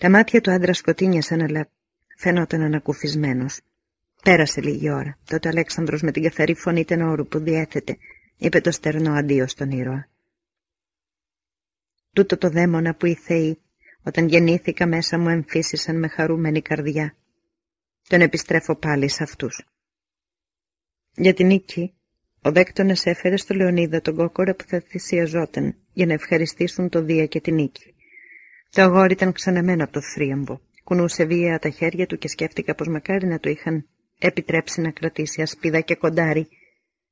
Τα μάτια του άντρα σκοτίνιασαν, αλλά φαινόταν ανακουφισμένος. Πέρασε λίγη ώρα. Τότε ο Αλέξανδρος με την καθαρή φωνή τενόρου που διέθετε είπε το στερνό αντίο στον ήρωα. Τούτο το δαίμονα που οι θεοί όταν γεννήθηκα μέσα μου εμφύσισαν με χαρούμενη καρδιά. Τον επιστρέφω πάλι σε αυτούς. Για την νίκη, ο δέκτονας έφερε στο Λεωνίδα τον κόκορα που θα θυσιαζόταν για να ευχαριστήσουν το Δία και την νίκη. Το αγόρι ήταν ξαναμένο από το θρίαμβο. Κουνούσε βία τα χέρια του και σκέφτηκα πως μακάρι να του είχαν επιτρέψει να κρατήσει ασπίδα και κοντάρι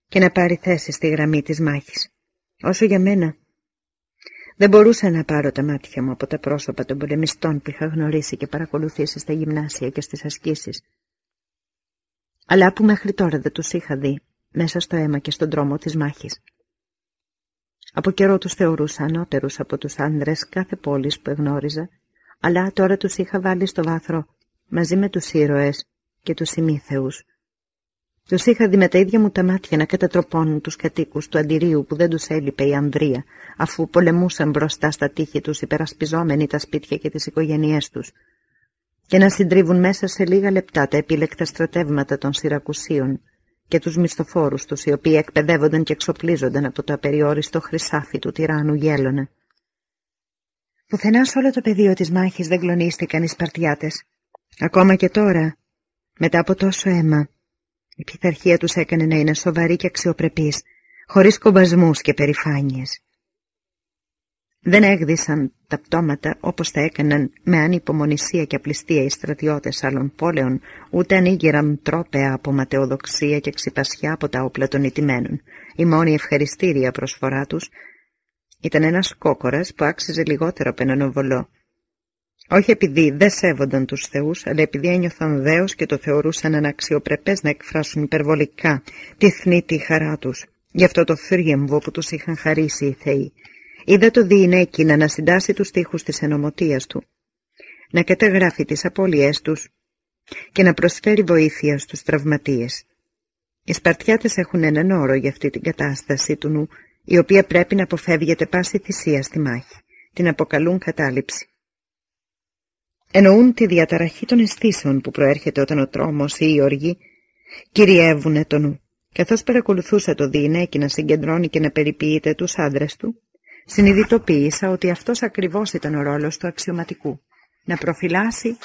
και να πάρει θέση στη γραμμή της μάχης. Όσο για μένα, δεν μπορούσα να πάρω τα μάτια μου από τα πρόσωπα των πολεμιστών που είχα γνωρίσει και παρακολουθήσει στα γυμνάσια και στις ασκήσεις. Αλλά που μέχρι τώρα δεν τους είχα δει, μέσα στο αίμα και στον δρόμο της μάχης. Από καιρό τους θεωρούσα ανώτερους από τους άνδρες κάθε πόλης που εγνώριζα, αλλά τώρα τους είχα βάλει στο βάθρο μαζί με τους ήρωες και τους ημίθεους. Τους είχα δει με τα ίδια μου τα μάτια να κατατροπώνουν τους κατοίκους του αντιρίου που δεν τους έλειπε η Ανδρία, αφού πολεμούσαν μπροστά στα τείχη τους υπερασπιζόμενοι τα σπίτια και τις οικογένειές τους, και να συντρίβουν μέσα σε λίγα λεπτά τα επίλεκτα στρατεύματα των Σιρακουσίων και τους μισθοφόρους τους, οι οποίοι εκπαιδεύονταν και εξοπλίζονταν από το απεριόριστο χρυσάφι του τυράννου γέλωνα. Πουθενάς σε όλο το πεδίο της μάχης δεν κλονίστηκαν οι Σπαρτιάτες. Ακόμα και τώρα, μετά από τόσο αίμα, η πειθαρχία τους έκανε να είναι σοβαρή και αξιοπρεπής, χωρίς κομπασμούς και περηφάνειες. Δεν έγδισαν τα πτώματα όπως τα έκαναν με ανυπομονησία και απληστία οι στρατιώτες άλλων πόλεων, ούτε ανοίγηραν τρόπεα από ματαιοδοξία και ξυπασιά από τα όπλα των ιτημένων. Η μόνη ευχαριστήρια προσφορά τους ήταν ένας κόκορας που άξιζε λιγότερο από έναν οβολό. Όχι επειδή δεν σέβονταν τους θεούς, αλλά επειδή ένιωθαν δέος και το θεωρούσαν αναξιοπρεπές να εκφράσουν υπερβολικά τη θνήτη χαρά τους. Γι' αυτό το θρίαμβο που τους είχαν χαρίσει οι θεοί. Είδα το διηνέκι να ανασυντάσει τους τείχους της ενωμοτίας του, να καταγράφει τις απώλειές τους και να προσφέρει βοήθεια στους τραυματίες. Οι Σπαρτιάτες έχουν έναν όρο για αυτή την κατάσταση του νου, η οποία πρέπει να αποφεύγεται πάση θυσία στη μάχη. Την αποκαλούν κατάληψη. Εννοούν τη διαταραχή των αισθήσεων που προέρχεται όταν ο τρόμος ή η οργή κυριεύουν το νου. Καθώς παρακολουθούσα το διηνέκι να συγκεντρώνει και να περιποιείται τους άντρες του, συνειδητοποίησα ότι αυτός ακριβώς ήταν ο ρόλος του αξιωματικού. Να προφυλάσει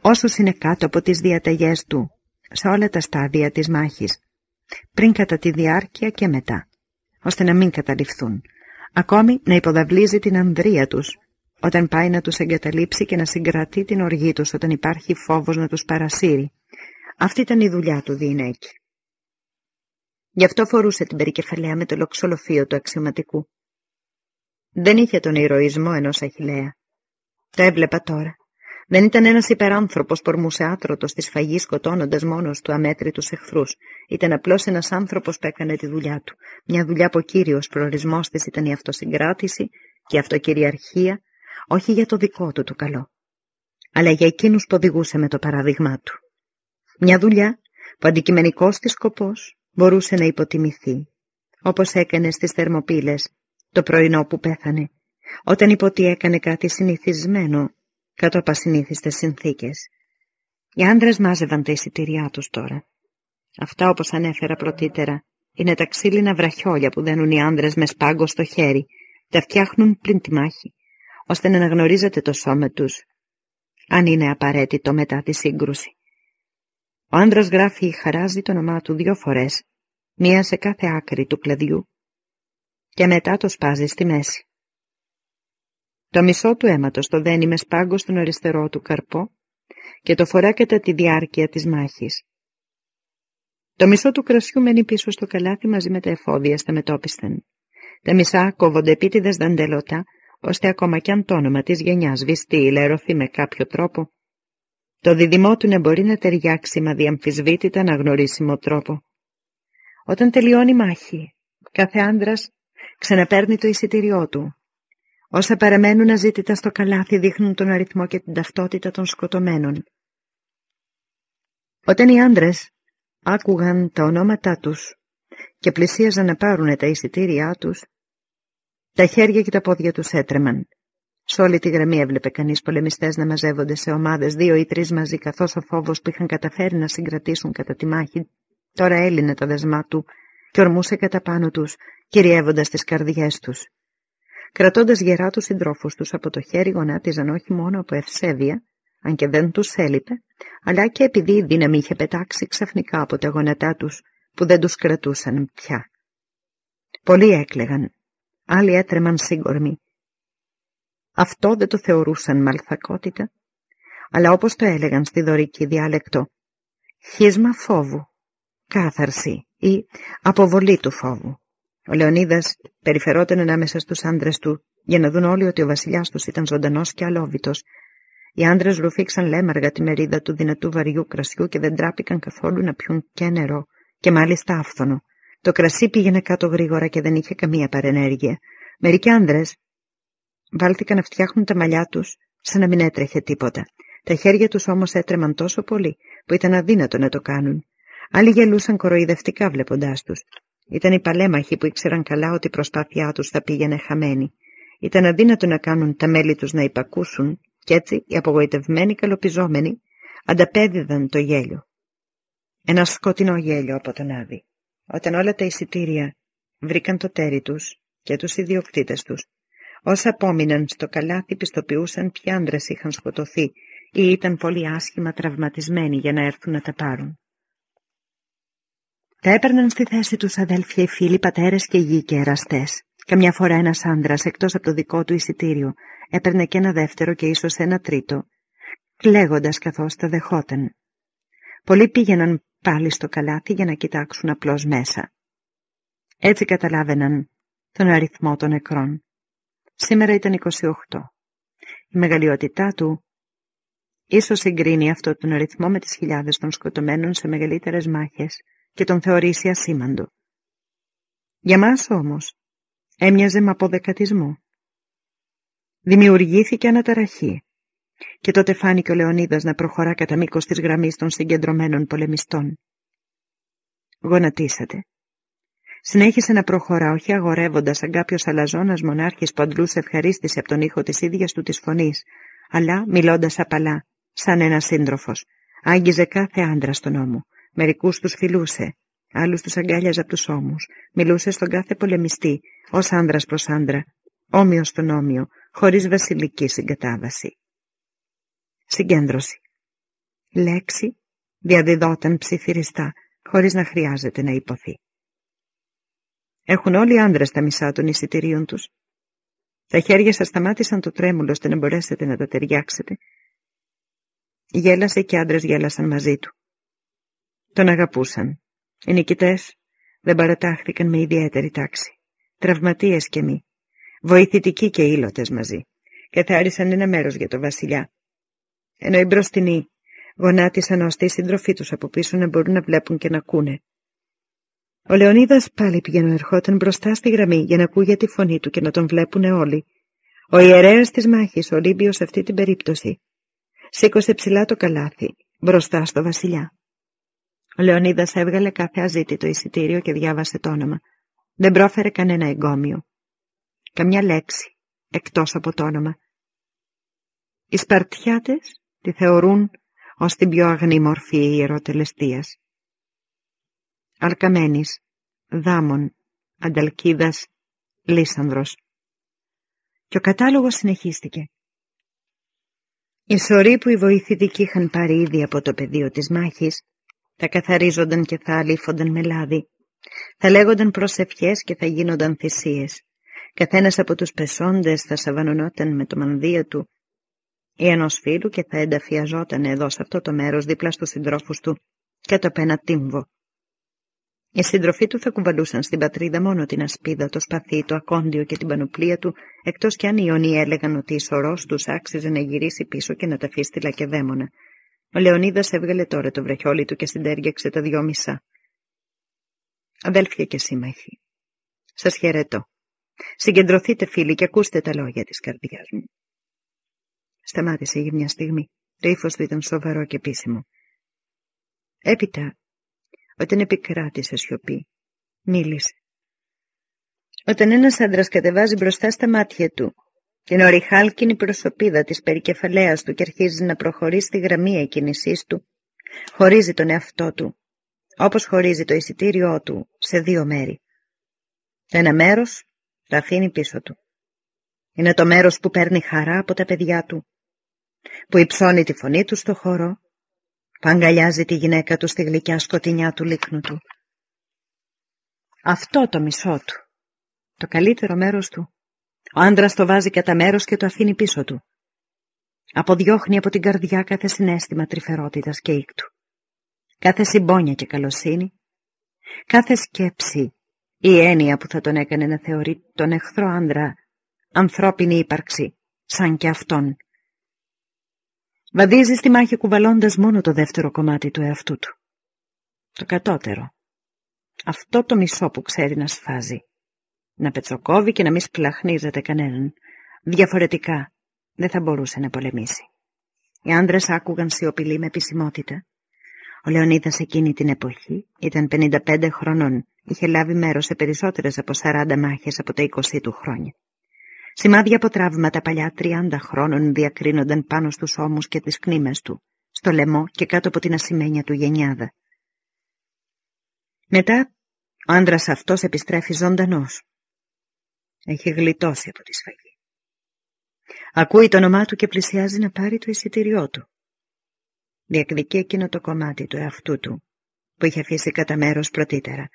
όσους είναι κάτω από τις διαταγές του, σε όλα τα στάδια της μάχης, πριν κατά τη διάρκεια και μετά, ώστε να μην καταληφθούν. Ακόμη να υποδαβλίζει την ανδρεία τους, όταν πάει να τους εγκαταλείψει και να συγκρατεί την οργή τους όταν υπάρχει φόβος να τους παρασύρει. Αυτή ήταν η δουλειά του Διηνέκη. Γι' αυτό φορούσε την περικεφαλαία με το λοξολοφείο του αξιωματικού. Δεν είχε τον ηρωισμό ενός Αχιλέα. Το έβλεπα τώρα. Δεν ήταν ένας υπεράνθρωπος που ορμούσε άτρωτος στη σφαγή σκοτώνοντας μόνος του αμέτρητους εχθρούς. Ήταν απλώς ένας άνθρωπος που έκανε τη δουλειά του. Μια δουλειά που ο κύριος προορισμός της ήταν η αυτοσυγκράτηση και η αυτοκυριαρχία, όχι για το δικό του το καλό, αλλά για εκείνους που οδηγούσε με το παράδειγμά του. Μια δουλειά που αντικειμενικός της σκοπός μπορούσε να υποτιμηθεί, όπως έκανε στις Θερμοπύλες το πρωινό που πέθανε, όταν είπε ότι έκανε κάτι συνηθισμένο κάτω από ασυνήθιστες συνθήκες. Οι άντρες μάζευαν τα εισιτήριά τους τώρα. Αυτά όπως ανέφερα πρωτήτερα είναι τα ξύλινα βραχιόλια που δένουν οι άντρες με σπάγκο στο χέρι, τα φτιάχνουν πλην τη μάχη, ώστε να αναγνωρίζετε το σώμα τους, αν είναι απαραίτητο μετά τη σύγκρουση. Ο άντρας γράφει ή χαράζει το όνομά του δύο φορές, μία σε κάθε άκρη του κλαδιού και μετά το σπάζει στη μέση. Το μισό του αίματος το δένει με σπάγκο στον αριστερό του καρπό και το φορά κατά τη διάρκεια της μάχης. Το μισό του κρασιού μένει πίσω στο καλάθι μαζί με τα εφόδια στα μετόπισθεν. Τα μισά κόβονται επίτηδες δαντελωτά, ώστε ακόμα κι αν το όνομα της γενιάς βυστεί ή λερωθεί με κάποιο τρόπο, το διδυμό του να μπορεί να ταιριάξει με διαμφισβήτητα αναγνωρίσιμο τρόπο. Όταν τελειώνει η μάχη, κάθε άντρας ξαναπαίρνει το εισιτήριό του. Όσα παραμένουν αζήτητα στο καλάθι δείχνουν τον αριθμό και την ταυτότητα των σκοτωμένων. Όταν οι άντρες άκουγαν τα ονόματά τους και πλησίαζαν να πάρουν τα εισιτήριά τους, τα χέρια και τα πόδια τους έτρεμαν. Σε όλη τη γραμμή έβλεπε κανείς πολεμιστές να μαζεύονται σε ομάδες δύο ή τρεις μαζί καθώς ο φόβος που είχαν καταφέρει να συγκρατήσουν κατά τη μάχη τώρα έλυνε τα δεσμά του και ορμούσε κατά πάνω τους, κυριεύοντας τις καρδιές τους. Κρατώντας γερά τους συντρόφους τους από το χέρι γονάτιζαν όχι μόνο από ευσέβεια, αν και δεν τους έλειπε, αλλά και επειδή η δύναμη είχε πετάξει ξαφνικά από τα γόνατά τους που δεν τους κρατούσαν πια. Πολλοί έκλεγαν, άλλοι έτρεμαν σύγκορμοι. Αυτό δεν το θεωρούσαν μαλθακότητα, αλλά όπως το έλεγαν στη δωρική διάλεκτο, χίσμα φόβου, κάθαρση ή αποβολή του φόβου. Ο Λεωνίδας περιφερόταν ανάμεσα στους άντρες του για να δουν όλοι ότι ο βασιλιάς τους ήταν ζωντανός και αλόβητος. Οι άντρες ρουφήξαν λέμαργα τη μερίδα του δυνατού βαριού κρασιού και δεν τράπηκαν καθόλου να πιούν και νερό και μάλιστα άφθονο. Το κρασί πήγαινε κάτω γρήγορα και δεν είχε καμία παρενέργεια. Μερικοί άντρες βάλθηκαν να φτιάχνουν τα μαλλιά τους σαν να μην έτρεχε τίποτα. Τα χέρια τους όμως έτρεμαν τόσο πολύ που ήταν αδύνατο να το κάνουν. Άλλοι γελούσαν κοροϊδευτικά βλέποντάς τους. Ήταν οι παλέμαχοι που ήξεραν καλά ότι η προσπάθειά τους θα πήγαινε χαμένη. Ήταν αδύνατο να κάνουν τα μέλη τους να υπακούσουν κι έτσι οι απογοητευμένοι καλοπιζόμενοι ανταπέδιδαν το γέλιο. Ένα σκοτεινό γέλιο από τον Άδη. Όταν όλα τα εισιτήρια βρήκαν το τέρι τους και τους ιδιοκτήτες τους, όσα απόμειναν στο καλάθι πιστοποιούσαν ποιοι άντρες είχαν σκοτωθεί ή ήταν πολύ άσχημα τραυματισμένοι για να έρθουν να τα πάρουν. Τα έπαιρναν στη θέση τους αδέλφια οι φίλοι, πατέρες και γη και εραστές. Καμιά φορά ένας άντρας, εκτός από το δικό του εισιτήριο, έπαιρνε και ένα δεύτερο και ίσως ένα τρίτο, κλαίγοντας καθώς τα δεχόταν. Πολλοί πήγαιναν πάλι στο καλάθι για να κοιτάξουν απλώς μέσα. Έτσι καταλάβαιναν τον αριθμό των νεκρών. Σήμερα ήταν 28. Η μεγαλειότητά του ίσως συγκρίνει αυτό τον αριθμό με τις χιλιάδες των σκοτωμένων σε μεγαλύτερες μάχες και τον θεωρήσει ασήμαντο. Για μας όμως έμοιαζε με αποδεκατισμό. Δημιουργήθηκε αναταραχή και τότε φάνηκε ο Λεωνίδας να προχωρά κατά μήκος της γραμμής των συγκεντρωμένων πολεμιστών. Γονατίσατε. Συνέχισε να προχωρά, όχι αγορεύοντας σαν κάποιος αλαζόνας μονάρχης που αντλούσε ευχαρίστηση από τον ήχο της ίδιας του της φωνής, αλλά μιλώντας απαλά, σαν ένας σύντροφος. Άγγιζε κάθε άντρα στον ώμο. Μερικούς τους φιλούσε, άλλους τους αγκάλιαζε από τους ώμους. Μιλούσε στον κάθε πολεμιστή, ως άνδρας προς άντρα, όμοιο στον όμοιο, χωρίς βασιλική συγκατάβαση. Συγκέντρωση. Λέξη διαδιδόταν ψιθυριστά, χωρίς να χρειάζεται να υποθεί. Έχουν όλοι οι άντρες τα μισά των εισιτηρίων τους. Τα χέρια σας σταμάτησαν το τρέμουλο ώστε να μπορέσετε να τα ταιριάξετε. Γέλασε και οι άντρες γέλασαν μαζί του. Τον αγαπούσαν. Οι νικητές δεν παρατάχθηκαν με ιδιαίτερη τάξη. Τραυματίες και μη. Βοηθητικοί και ήλωτες μαζί. Καθάρισαν ένα μέρος για το βασιλιά ενώ οι μπροστινοί γονάτισαν ώστε οι σύντροφοί τους από πίσω να μπορούν να βλέπουν και να ακούνε. Ο Λεωνίδας πάλι πήγαινε ερχόταν μπροστά στη γραμμή για να ακούγεται τη φωνή του και να τον βλέπουν όλοι. Ο ιερέας της μάχης, ο Ολύμπιος σε αυτή την περίπτωση, σήκωσε ψηλά το καλάθι, μπροστά στο βασιλιά. Ο Λεωνίδας έβγαλε κάθε αζήτητο εισιτήριο και διάβασε το όνομα. Δεν πρόφερε κανένα εγκόμιο. Καμιά λέξη, εκτός από το όνομα. Οι Σπαρτιάτες τη θεωρούν ως την πιο αγνή μορφή ιεροτελεστίας. Αλκαμένης, Δάμων, Ανταλκίδας, Λίσανδρος. Και ο κατάλογος συνεχίστηκε. Οι σωροί που οι βοηθητικοί είχαν πάρει ήδη από το πεδίο της μάχης, θα καθαρίζονταν και θα αλήφονταν με λάδι, θα λέγονταν προσευχές και θα γίνονταν θυσίες. Καθένας από τους πεσόντες θα σαβανωνόταν με το μανδύα του ή ενός φίλου και θα ενταφιαζόταν εδώ σε αυτό το μέρος δίπλα στους συντρόφους του και το ένα τύμβο. Οι σύντροφοί του θα κουβαλούσαν στην πατρίδα μόνο την ασπίδα, το σπαθί, το ακόντιο και την πανοπλία του, εκτός κι αν οι Ιωνοί έλεγαν ότι η σωρός τους άξιζε να γυρίσει πίσω και να τα αφήσει στη λακεδαίμονα. Ο Λεωνίδας έβγαλε τώρα το βραχιόλι του και συντέριαξε τα δυο μισά. Αδέλφια και σύμμαχοι, σας χαιρετώ. Συγκεντρωθείτε φίλοι και ακούστε τα λόγια της καρδιάς μου. Σταμάτησε για μια στιγμή. Το ύφος του ήταν σοβαρό και επίσημο. Έπειτα, όταν επικράτησε σιωπή, μίλησε. Όταν ένας άντρας κατεβάζει μπροστά στα μάτια του την οριχάλκινη προσωπίδα της περικεφαλαίας του και αρχίζει να προχωρεί στη γραμμή εκκίνησής του, χωρίζει τον εαυτό του, όπως χωρίζει το εισιτήριό του σε δύο μέρη. Το ένα μέρος το αφήνει πίσω του. Είναι το μέρος που παίρνει χαρά από τα παιδιά του, που υψώνει τη φωνή του στο χώρο, που αγκαλιάζει τη γυναίκα του στη γλυκιά σκοτεινιά του λίκνου του. Αυτό το μισό του, το καλύτερο μέρος του, ο άντρας το βάζει κατά μέρος και το αφήνει πίσω του. Αποδιώχνει από την καρδιά κάθε συνέστημα τρυφερότητας και ήκτου. Κάθε συμπόνια και καλοσύνη. Κάθε σκέψη ή έννοια που θα τον έκανε να θεωρεί τον εχθρό άντρα ανθρώπινη ύπαρξη, σαν και αυτόν. Βαδίζει στη μάχη κουβαλώντας μόνο το δεύτερο κομμάτι του εαυτού του. Το κατώτερο. Αυτό το μισό που ξέρει να σφάζει να πετσοκόβει και να μην σπλαχνίζεται κανέναν. Διαφορετικά δεν θα μπορούσε να πολεμήσει. Οι άντρες άκουγαν σιωπηλή με επισημότητα. Ο Λεωνίδας εκείνη την εποχή ήταν 55 χρονών. Είχε λάβει μέρος σε περισσότερες από 40 μάχες από τα 20 του χρόνια. Σημάδια από τραύματα παλιά 30 χρόνων διακρίνονταν πάνω στους ώμους και τις κνήμες του, στο λαιμό και κάτω από την ασημένια του γενιάδα. Μετά ο άντρας αυτός επιστρέφει ζωντανός, έχει γλιτώσει από τη σφαγή. Ακούει το όνομά του και πλησιάζει να πάρει το εισιτήριό του. Διακδικεί εκείνο το κομμάτι του εαυτού του που είχε αφήσει κατά μέρος πρωτήτερα.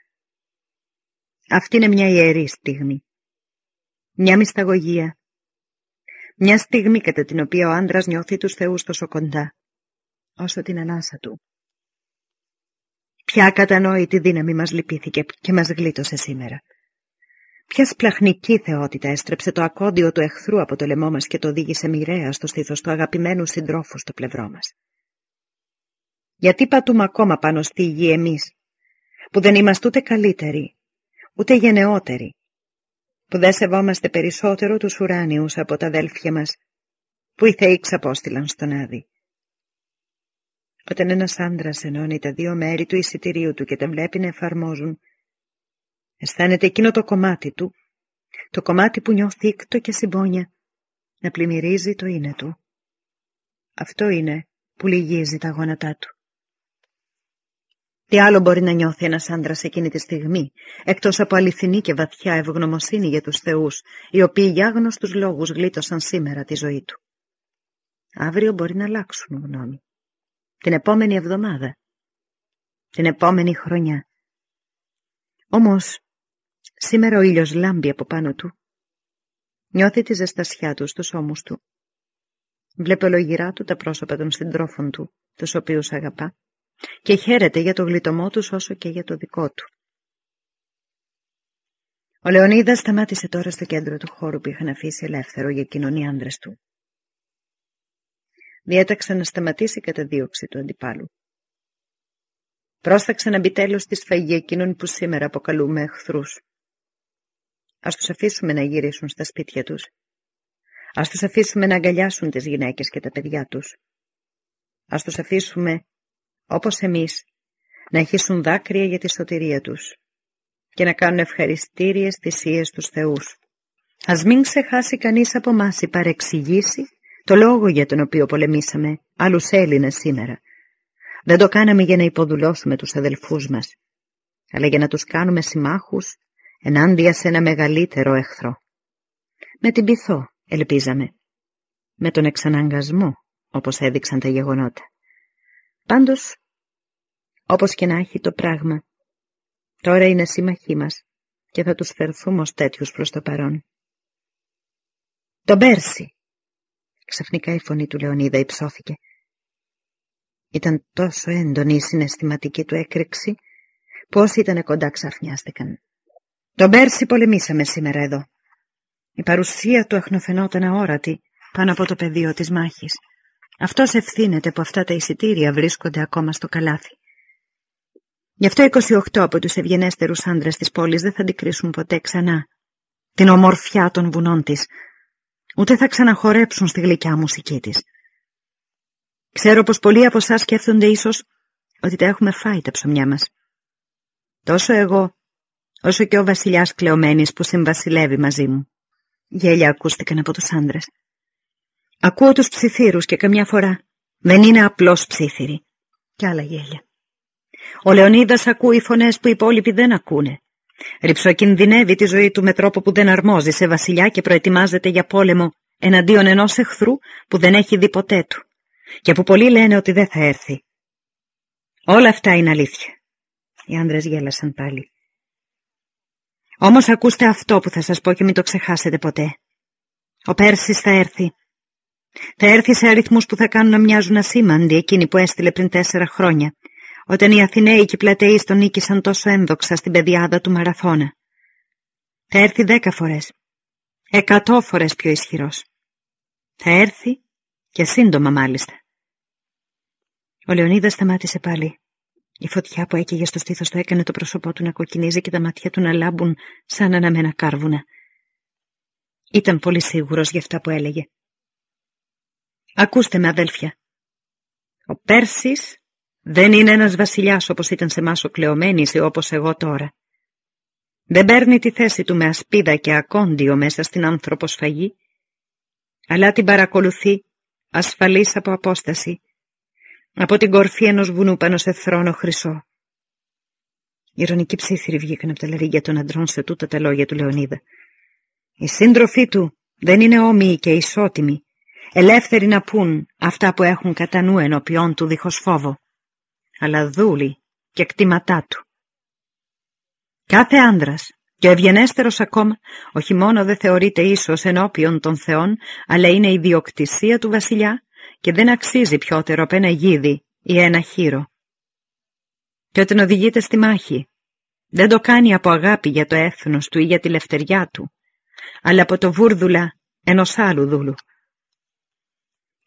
Αυτή είναι μια ιερή στιγμή. Μια μυσταγωγία. Μια στιγμή κατά την οποία ο άντρας νιώθει τους θεούς τόσο κοντά, όσο την ανάσα του. Ποια κατανόητη δύναμη μας λυπήθηκε και μας γλίτωσε σήμερα. Ποια σπλαχνική θεότητα έστρεψε το ακόντιο του εχθρού από το λαιμό μας και το οδήγησε μοιραία στο στήθος του αγαπημένου συντρόφου στο πλευρό μας; Γιατί πατούμε ακόμα πάνω στη γη εμείς, που δεν είμαστε ούτε καλύτεροι, ούτε γενναιότεροι, που δεν σεβόμαστε περισσότερο τους ουράνιους από τα αδέλφια μας, που οι θεοί ξαπόστηλαν στον Άδη; Όταν ένας άντρας ενώνει τα δύο μέρη του εισιτηρίου του και τα βλέπει να εφαρμόζουν, Αισθάνεται εκείνο το κομμάτι του, το κομμάτι που νιώθει ήκτο και συμπόνια, να πλημμυρίζει το είναι του. Αυτό είναι που λυγίζει τα γόνατά του. Τι άλλο μπορεί να νιώθει ένας άντρας εκείνη τη στιγμή, εκτός από αληθινή και βαθιά ευγνωμοσύνη για τους θεούς, οι οποίοι για άγνωστους λόγους γλίτωσαν σήμερα τη ζωή του. Αύριο μπορεί να αλλάξουν γνώμη. Την επόμενη εβδομάδα. Την επόμενη χρονιά. Όμως Σήμερα ο ήλιος λάμπει από πάνω του. Νιώθει τη ζεστασιά του στους ώμους του. Βλέπει ολογυρά του τα πρόσωπα των συντρόφων του, τους οποίους αγαπά, και χαίρεται για το γλιτωμό τους όσο και για το δικό του. Ο Λεωνίδας σταμάτησε τώρα στο κέντρο του χώρου που είχαν αφήσει ελεύθερο για κοινωνία άνδρες του. Διέταξε να σταματήσει κατά δίωξη του αντιπάλου. Πρόσταξε να μπει τέλος στη σφαγή εκείνων που σήμερα αποκαλούμε εχθρούς. Ας τους αφήσουμε να γυρίσουν στα σπίτια τους. Ας τους αφήσουμε να αγκαλιάσουν τις γυναίκες και τα παιδιά τους. Ας τους αφήσουμε, όπως εμείς, να αρχίσουν δάκρυα για τη σωτηρία τους και να κάνουν ευχαριστήριες θυσίες τους θεούς. Ας μην ξεχάσει κανείς από μας η παρεξηγήσει το λόγο για τον οποίο πολεμήσαμε άλλους Έλληνες σήμερα. Δεν το κάναμε για να υποδουλώσουμε τους αδελφούς μας, αλλά για να τους κάνουμε συμμάχους ενάντια σε ένα μεγαλύτερο εχθρό. Με την πειθό, ελπίζαμε. Με τον εξαναγκασμό, όπως έδειξαν τα γεγονότα. Πάντως, όπως και να έχει το πράγμα, τώρα είναι σύμμαχοί μας και θα τους φερθούμε ως τέτοιους προς το παρόν. Το πέρσι! Ξαφνικά η φωνή του Λεωνίδα υψώθηκε. Ήταν τόσο έντονη η συναισθηματική του έκρηξη, πως ήταν κοντά ξαφνιάστηκαν. Τον πέρσι πολεμήσαμε σήμερα εδώ. Η παρουσία του εχνοφαινόταν αόρατη πάνω από το πεδίο της μάχης. Αυτός ευθύνεται που αυτά τα εισιτήρια βρίσκονται ακόμα στο καλάθι. Γι' αυτό 28 από τους ευγενέστερους άντρες της πόλης δεν θα αντικρίσουν ποτέ ξανά την ομορφιά των βουνών της, ούτε θα ξαναχορέψουν στη γλυκιά μουσική της. Ξέρω πως πολλοί από εσάς σκέφτονται ίσως ότι τα έχουμε φάει τα ψωμιά μας. Τόσο εγώ όσο και ο βασιλιάς Κλεομένης που συμβασιλεύει μαζί μου. Γέλια ακούστηκαν από τους άντρες. Ακούω τους ψιθύρους και καμιά φορά δεν είναι απλώς ψήθυροι. Κι άλλα γέλια. Ο Λεωνίδας ακούει φωνές που οι υπόλοιποι δεν ακούνε. Ρυψοκινδυνεύει τη ζωή του με τρόπο που δεν αρμόζει σε βασιλιά και προετοιμάζεται για πόλεμο εναντίον ενός εχθρού που δεν έχει δει ποτέ του και που πολλοί λένε ότι δεν θα έρθει. Όλα αυτά είναι αλήθεια. Οι άντρες γέλασαν πάλι. Όμως ακούστε αυτό που θα σας πω και μην το ξεχάσετε ποτέ. Ο Πέρσης θα έρθει. Θα έρθει σε αριθμούς που θα κάνουν να μοιάζουν ασήμαντοι εκείνοι που έστειλε πριν τέσσερα χρόνια, όταν οι Αθηναίοι και οι Πλατεοί τον νίκησαν τόσο ένδοξα στην πεδιάδα του Μαραθώνα. Θα έρθει δέκα φορές, εκατό φορές πιο ισχυρός. Θα έρθει και σύντομα μάλιστα. Ο Λεωνίδας σταμάτησε πάλι. Η φωτιά που έκαιγε στο στήθος του έκανε το πρόσωπό του να κοκκινίζει και τα μάτια του να λάμπουν σαν αναμένα κάρβουνα. Ήταν πολύ σίγουρος για αυτά που έλεγε. Ακούστε με αδέλφια. Ο Πέρσης δεν είναι ένας βασιλιάς όπως ήταν σε εμάς ο Κλεωμένης ή όπως εγώ τώρα. Δεν παίρνει τη θέση του με ασπίδα και ακόντιο μέσα στην ανθρωποσφαγή, αλλά την παρακολουθεί ασφαλής από απόσταση από την κορφή ενός βουνού πάνω σε θρόνο χρυσό. Ηρωνικοί ψήθυροι βγήκαν από τα λαρίγια των αντρών σε τούτα τα λόγια του Λεωνίδα. Οι σύντροφοί του δεν είναι όμοιοι και ισότιμοι, ελεύθεροι να πούν αυτά που έχουν κατά νου ενώπιόν του δίχως φόβο, αλλά δούλοι και κτήματά του. Κάθε άνδρας, και ο ευγενέστερος ακόμα, όχι μόνο δεν θεωρείται ίσως ενώπιον των θεών, αλλά είναι ιδιοκτησία του βασιλιά και δεν αξίζει πιότερο από ένα γίδι ή ένα χείρο. Και όταν οδηγείται στη μάχη, δεν το κάνει από αγάπη για το έθνος του ή για τη λευτεριά του, αλλά από το βούρδουλα ενός άλλου δούλου.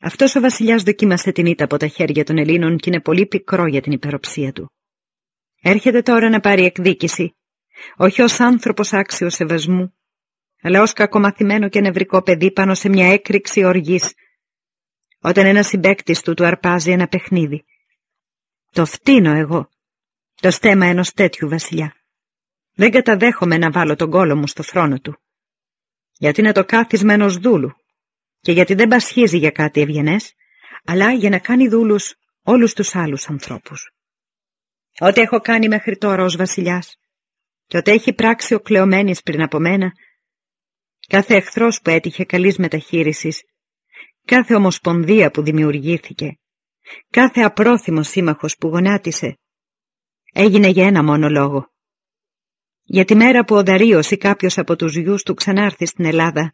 Αυτός ο βασιλιάς δοκίμασε την ήττα από τα χέρια των Ελλήνων και είναι πολύ πικρό για την υπεροψία του. Έρχεται τώρα να πάρει εκδίκηση, όχι ως άνθρωπος άξιος σεβασμού, αλλά ως κακομαθημένο και νευρικό παιδί πάνω σε μια έκρηξη οργής όταν ένας συμπέκτης του του αρπάζει ένα παιχνίδι. Το φτύνω εγώ, το στέμα ενός τέτοιου βασιλιά. Δεν καταδέχομαι να βάλω τον κόλο μου στο θρόνο του. Γιατί είναι το κάθισμα ενός δούλου και γιατί δεν πασχίζει για κάτι ευγενές, αλλά για να κάνει δούλους όλους τους άλλους ανθρώπους. Ό,τι έχω κάνει μέχρι τώρα ως βασιλιάς και ό,τι έχει πράξει ο Κλεωμένης πριν από μένα, κάθε εχθρός που έτυχε καλής μεταχείρισης κάθε ομοσπονδία που δημιουργήθηκε, κάθε απρόθυμος σύμμαχος που γονάτισε, έγινε για ένα μόνο λόγο. Για τη μέρα που ο Δαρίος ή κάποιος από τους γιους του ξανάρθει στην Ελλάδα,